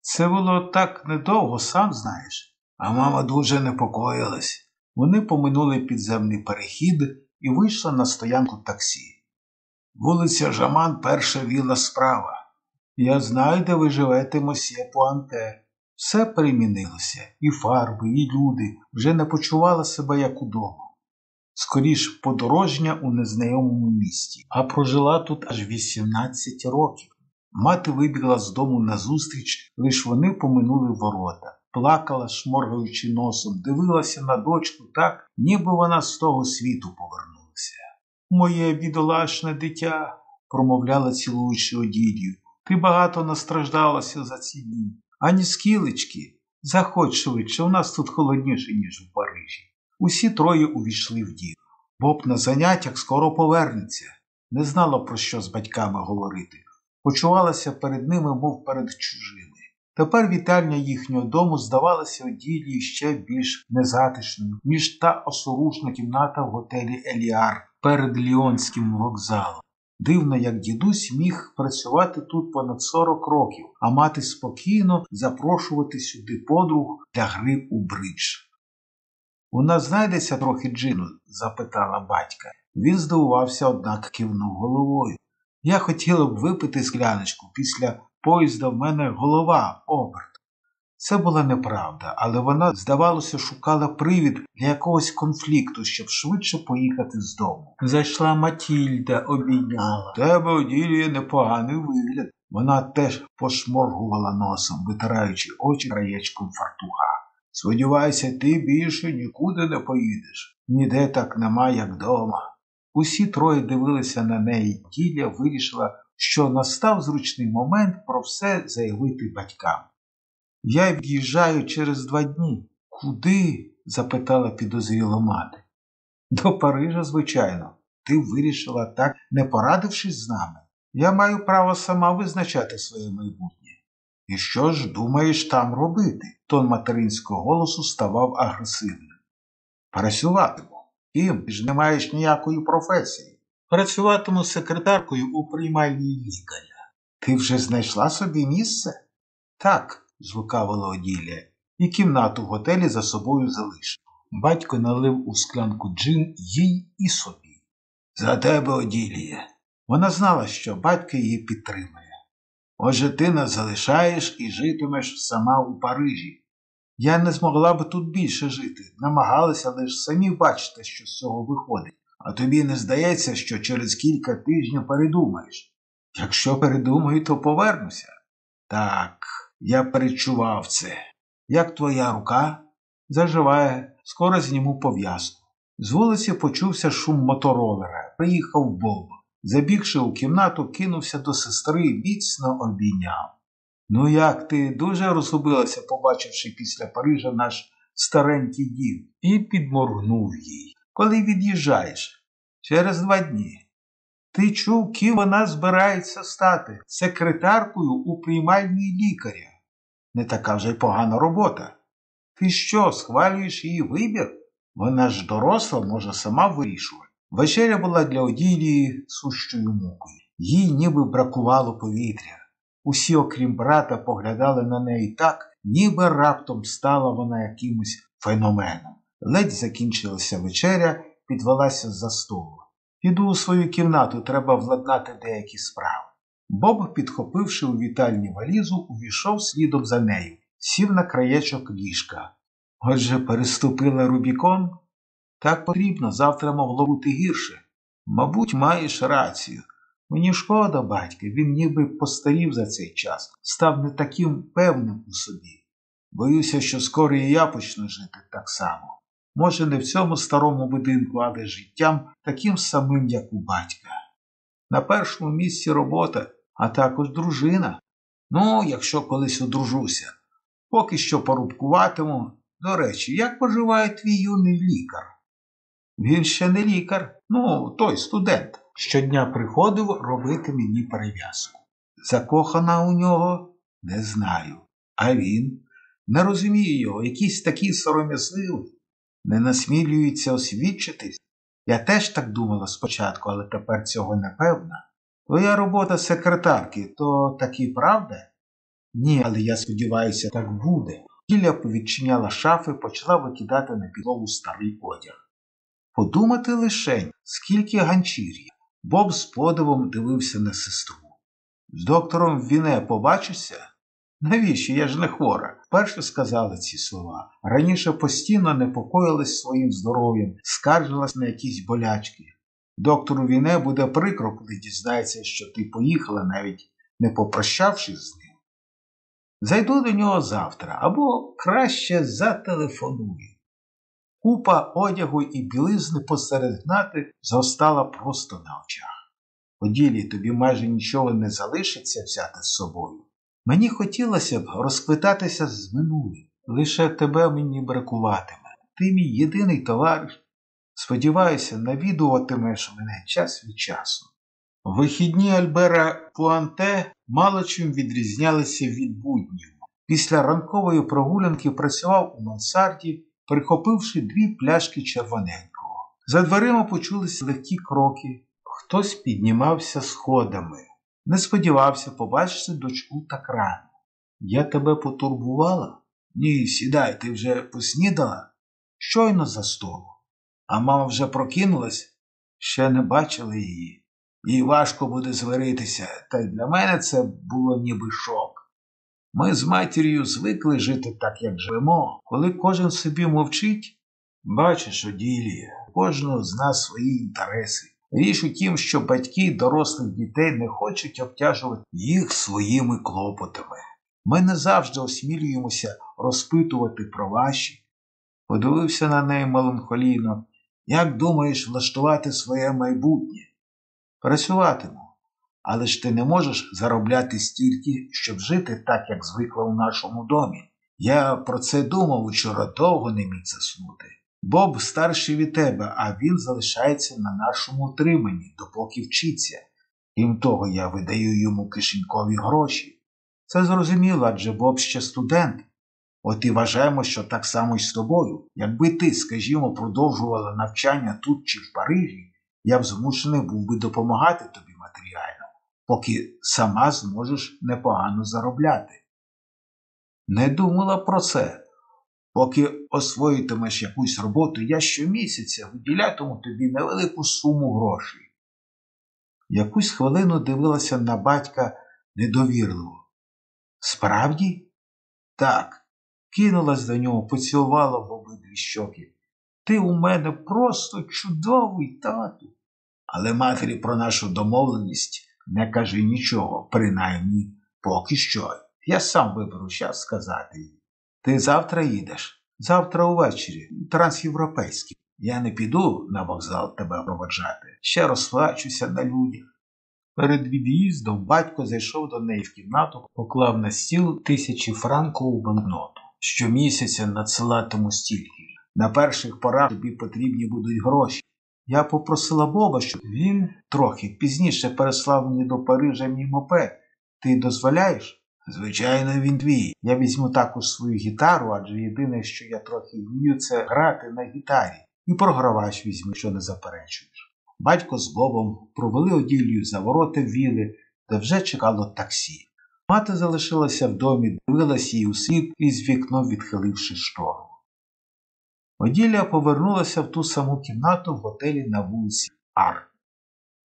Це було так недовго, сам знаєш, а мама дуже непокоїлась. Вони поминули підземний перехід і вийшли на стоянку таксі. Вулиця Жаман перша віла справа. Я знаю, де ви живете, мосьє Пуанте. Все перемінилося, і фарби, і люди вже не почували себе як удома. скоріш подорожня у незнайомому місті, а прожила тут аж 18 років. Мати вибігла з дому назустріч, лиш вони поминули ворота. Плакала, шморгаючи носом, дивилася на дочку так, ніби вона з того світу повернулася. Моє бідолашне дитя, промовляла цілуючи оділію, ти багато настраждалася за ці дні. Ані скілечки. Заходь швидше, у нас тут холодніше, ніж в Парижі. Усі троє увійшли в дім. Боб на заняттях скоро повернеться. Не знала, про що з батьками говорити. Почувалася перед ними, мов перед чужими. Тепер вітальня їхнього дому здавалася оділії ще більш незатишною, ніж та осорушна кімната в готелі Еліар перед Ліонським вокзалом. Дивно, як дідусь міг працювати тут понад 40 років, а мати спокійно запрошувати сюди подруг для гри у бридж. У нас знайдеться трохи джину? запитала батька. Він здивувався, однак кивнув головою. Я хотіла б випити скляночку. Після поїзда в мене голова оберт. Це була неправда, але вона, здавалося, шукала привід для якогось конфлікту, щоб швидше поїхати з дому. Зайшла Матільда, обійняла. Тебе оділює непоганий вигляд. Вона теж пошморгувала носом, витираючи очі краєчком фартуха. Сподіваюся, ти більше нікуди не поїдеш. Ніде так нема, як дома. Усі троє дивилися на неї, Діля вирішила, що настав зручний момент про все заявити батькам. Я від'їжджаю через два дні. Куди? запитала підозріла мати. До Парижа, звичайно. Ти вирішила так, не порадившись з нами. Я маю право сама визначати своє майбутнє. І що ж думаєш там робити? Тон материнського голосу ставав агресивним. Працюватиму. Ким ти ж не маєш ніякої професії. Працюватиму секретаркою у приймальній лікаря. Ти вже знайшла собі місце? Так, звукавила Оділія, і кімнату в готелі за собою залишив. Батько налив у склянку джин їй і собі. За тебе, Оділія. Вона знала, що батько її підтримує. Отже, ти нас залишаєш і житимеш сама у Парижі. Я не змогла б тут більше жити, намагалася лише самі бачити, що з цього виходить, а тобі не здається, що через кілька тижнів передумаєш. Якщо передумаю, то повернуся. Так, я перечував це. Як твоя рука? Заживає, скоро зніму пов'язку. З вулиці почувся шум моторолера, приїхав Боб. Забігши у кімнату, кинувся до сестри і міцно обійняв. Ну, як ти дуже розгубилася, побачивши після Парижа наш старенький дім, і підморгнув їй. Коли від'їжджаєш? Через два дні. Ти чув, ким вона збирається стати секретаркою у приймальній лікаря. Не така вже й погана робота. Ти що, схвалюєш її вибір? Вона ж доросла, може сама вирішувати. Вечеря була для Оділії сущою мукою. Їй ніби бракувало повітря. Усі, окрім брата, поглядали на неї так, ніби раптом стала вона якимось феноменом. Ледь закінчилася вечеря, підвелася за столу. Піду у свою кімнату, треба владнати деякі справи. Боб, підхопивши у вітальні валізу, увійшов слідом за нею, сів на краєчок ліжка. Отже, переступила Рубікон? Так потрібно, завтра могло бути гірше. Мабуть, маєш рацію. Мені шкода, батька, він ніби постарів за цей час, став не таким певним у собі. Боюся, що скоро і я почну жити так само. Може, не в цьому старому будинку, але життям таким самим, як у батька. На першому місці робота, а також дружина. Ну, якщо колись одружуся. Поки що порубкуватиму. До речі, як поживає твій юний лікар? Він ще не лікар, ну, той студент. Щодня приходив робити мені перев'язку. Закохана у нього? Не знаю. А він? Не розумію його, якийсь такий сором'язливий, не насмілюється освідчитись. Я теж так думала спочатку, але тепер цього не певна. Твоя робота секретарки, то таки правда? Ні, але я сподіваюся, так буде. Кіля повідчиняла шафи, почала викидати на підлогу старий одяг. Подумати лишень, скільки ганчір'їв. Боб з подивом дивився на сестру. З доктором Віне побачишся? Навіщо? Я ж не хвора. Перше сказала ці слова. Раніше постійно непокоїлась своїм здоров'ям, скаржилась на якісь болячки. Доктору Віне буде прикро, коли дізнається, що ти поїхала, навіть не попрощавшись з ним. Зайду до нього завтра або краще зателефоную. Купа одягу і білизни посеред гнати зростала просто на очах. У ділі тобі майже нічого не залишиться взяти з собою. Мені хотілося б розквитатися з минулим. Лише тебе мені бракуватиме. Ти мій єдиний товариш. Сподіваюся, навідуватимеш мене час від часу. Вихідні Альбера Пуанте мало чим відрізнялися від буднів. Після ранкової прогулянки працював у мансарді, прихопивши дві пляшки червоненького. За дверима почулись легкі кроки. Хтось піднімався сходами. Не сподівався побачити дочку так рано. Я тебе потурбувала? Ні, сідай, ти вже поснідала? Щойно за столу. А мама вже прокинулась, ще не бачила її. Їй важко буде зваритися, та й для мене це було ніби шок. Ми з матір'ю звикли жити так, як живемо, коли кожен собі мовчить. Бачиш, Оділі, у кожного з нас свої інтереси. Річ у тім, що батьки дорослих дітей не хочуть обтяжувати їх своїми клопотами. Ми не завжди осмілюємося розпитувати про ваші. Подивився на неї меланхолійно. Як думаєш влаштувати своє майбутнє? Працюватиму. Але ж ти не можеш заробляти стільки, щоб жити так, як звикла у нашому домі. Я про це думав учора довго не міг заснути. Боб старший від тебе, а він залишається на нашому утриманні, допоки вчиться. Крім того, я видаю йому кишенькові гроші. Це зрозуміло, адже Боб ще студент. От і вважаємо, що так само й з тобою. Якби ти, скажімо, продовжувала навчання тут чи в Парижі, я б змушений був би допомагати тобі матеріально, поки сама зможеш непогано заробляти. Не думала про це. Поки освоїтимеш якусь роботу, я щомісяця виділятиму тобі невелику суму грошей. Якусь хвилину дивилася на батька недовірливо. Справді? Так. Кинулась до нього, поцілувала в обидві щоки. Ти у мене просто чудовий тату. Але матері про нашу домовленість не кажи нічого, принаймні поки що. Я сам виберу час сказати їй. Ти завтра їдеш, завтра увечері, трансєвропейський. Я не піду на вокзал тебе проводжати, ще розплачуся на людях. Перед від'їздом батько зайшов до неї в кімнату, поклав на стіл тисячі франкову банкноту. Щомісяця надсилатиму стільки. На перших порах тобі потрібні будуть гроші. Я попросила Боба, щоб він трохи пізніше переслав мені до Парижа мій мопед. Ти дозволяєш? Звичайно, він твій. Я візьму також свою гітару, адже єдине, що я трохи вмію, це грати на гітарі. І програвач візьми, що не заперечуєш. Батько з Бобом провели оділію за ворота віли, де вже чекало таксі. Мати залишилася в домі, дивилась їй у слід із вікном відхиливши штору. Оділія повернулася в ту саму кімнату в готелі на вулиці Ар.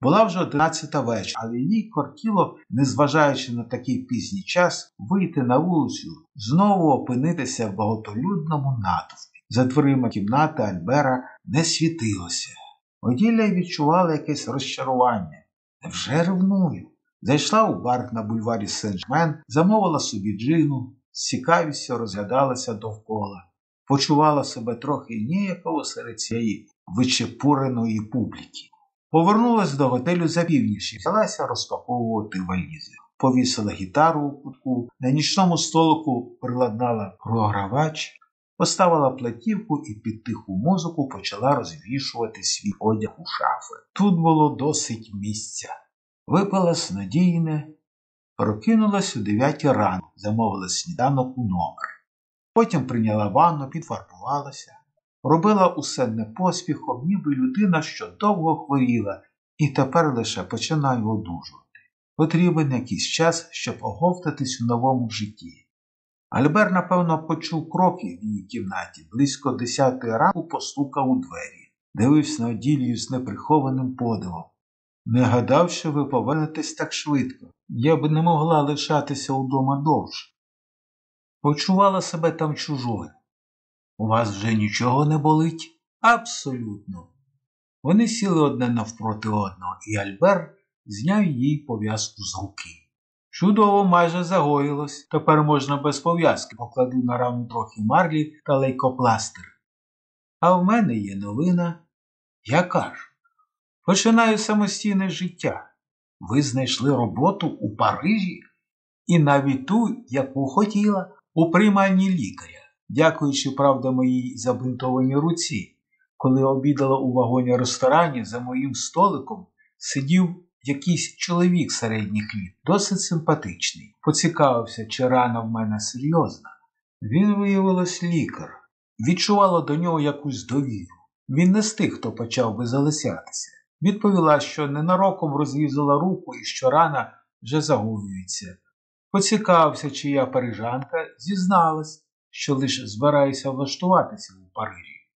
Була вже одинадцята вечора, але їй кортіло, незважаючи на такий пізній час, вийти на вулицю, знову опинитися в багатолюдному натовпі. За дверима кімнати Альбера не світилося. Оділля відчувала якесь розчарування. Невже ревную? Зайшла у бар на бульварі Сен-Жмен, замовила собі джину, з цікавістю розглядалася довкола, почувала себе трохи ніяково серед цієї вичепуреної публіки. Повернулась до готелю за північ і взялася розпаковувати валізи. Повісила гітару у кутку, на нічному столику приладнала програвач, поставила платівку і під тиху музику почала розвішувати свій одяг у шафи. Тут було досить місця. Випила снодійне, прокинулась у дев'ятій ранку, замовила сніданок у номер. Потім прийняла ванну, підфарбувалася. Робила усе не поспіхом, ніби людина, що довго хворіла, і тепер лише починає одужувати. Потрібен якийсь час, щоб оговтатись у новому житті. Альбер, напевно, почув кроки в її кімнаті, близько десятої ранку постукав у двері, дивився на оділію з неприхованим подивом. Не гадав, що ви повернетесь так швидко. Я б не могла лишатися удома довше. Почувала себе там чужою. У вас вже нічого не болить? Абсолютно. Вони сіли одне навпроти одного, і Альбер зняв їй пов'язку з руки. Чудово майже загоїлось. Тепер можна без пов'язки покладу на рану трохи марлі та лейкопластир. А в мене є новина. Яка ж? Починаю самостійне життя. Ви знайшли роботу у Парижі і навіть ту, яку хотіла, у приймальні лікаря, дякуючи, правда, моїй забинтованій руці. Коли обідала у вагоні ресторані, за моїм столиком сидів якийсь чоловік середніх літ, досить симпатичний. Поцікавився, чи рана в мене серйозна. Він, виявилось, лікар. Відчувала до нього якусь довіру. Він не з тих, хто почав би залисятися. Відповіла, що ненароком розрізала руку і що рана вже загоюється. Поцікавився, чи я парижанка, зізналась, що лише збираюся влаштуватися у Парижі.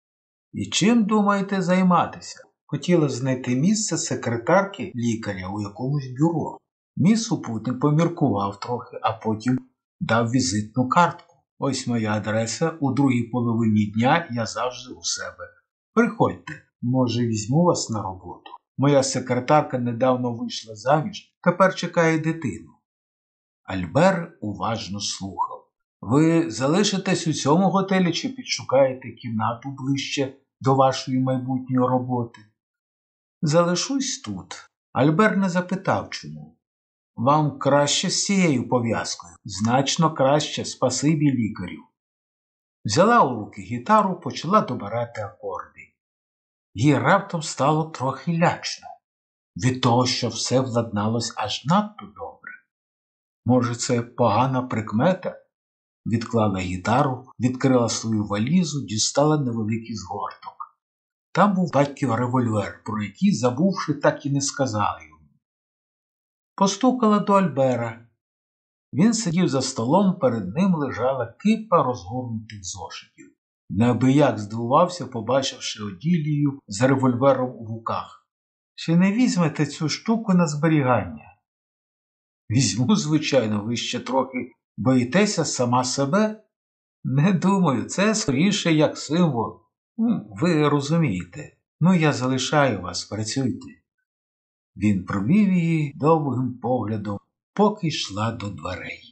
І чим думаєте займатися? Хотіла знайти місце секретарки лікаря у якомусь бюро. Мій супутник поміркував трохи, а потім дав візитну картку. Ось моя адреса, у другій половині дня я завжди у себе. Приходьте, може, візьму вас на роботу. Моя секретарка недавно вийшла заміж, тепер чекає дитину. Альбер уважно слухав. Ви залишитесь у цьому готелі чи підшукаєте кімнату ближче до вашої майбутньої роботи? Залишусь тут. Альбер не запитав чому. Вам краще з цією пов'язкою, значно краще, спасибі лікарю. Взяла у руки гітару, почала добирати акорди. Їй раптом стало трохи лячно від того, що все владналось аж надто добре. Може, це погана прикмета? Відклала гітару, відкрила свою валізу, дістала невеликий згорток. Там був батьків револьвер, про який, забувши, так і не сказали йому. Постукала до Альбера. Він сидів за столом, перед ним лежала кипа розгорнутих зошитів. Неабияк здивувався, побачивши Оділію з револьвером у руках. Чи не візьмете цю штуку на зберігання? Візьму, звичайно, ви ще трохи боїтеся сама себе? Не думаю, це скоріше як символ. Ви розумієте. Ну, я залишаю вас, працюйте. Він провів її довгим поглядом, поки йшла до дверей.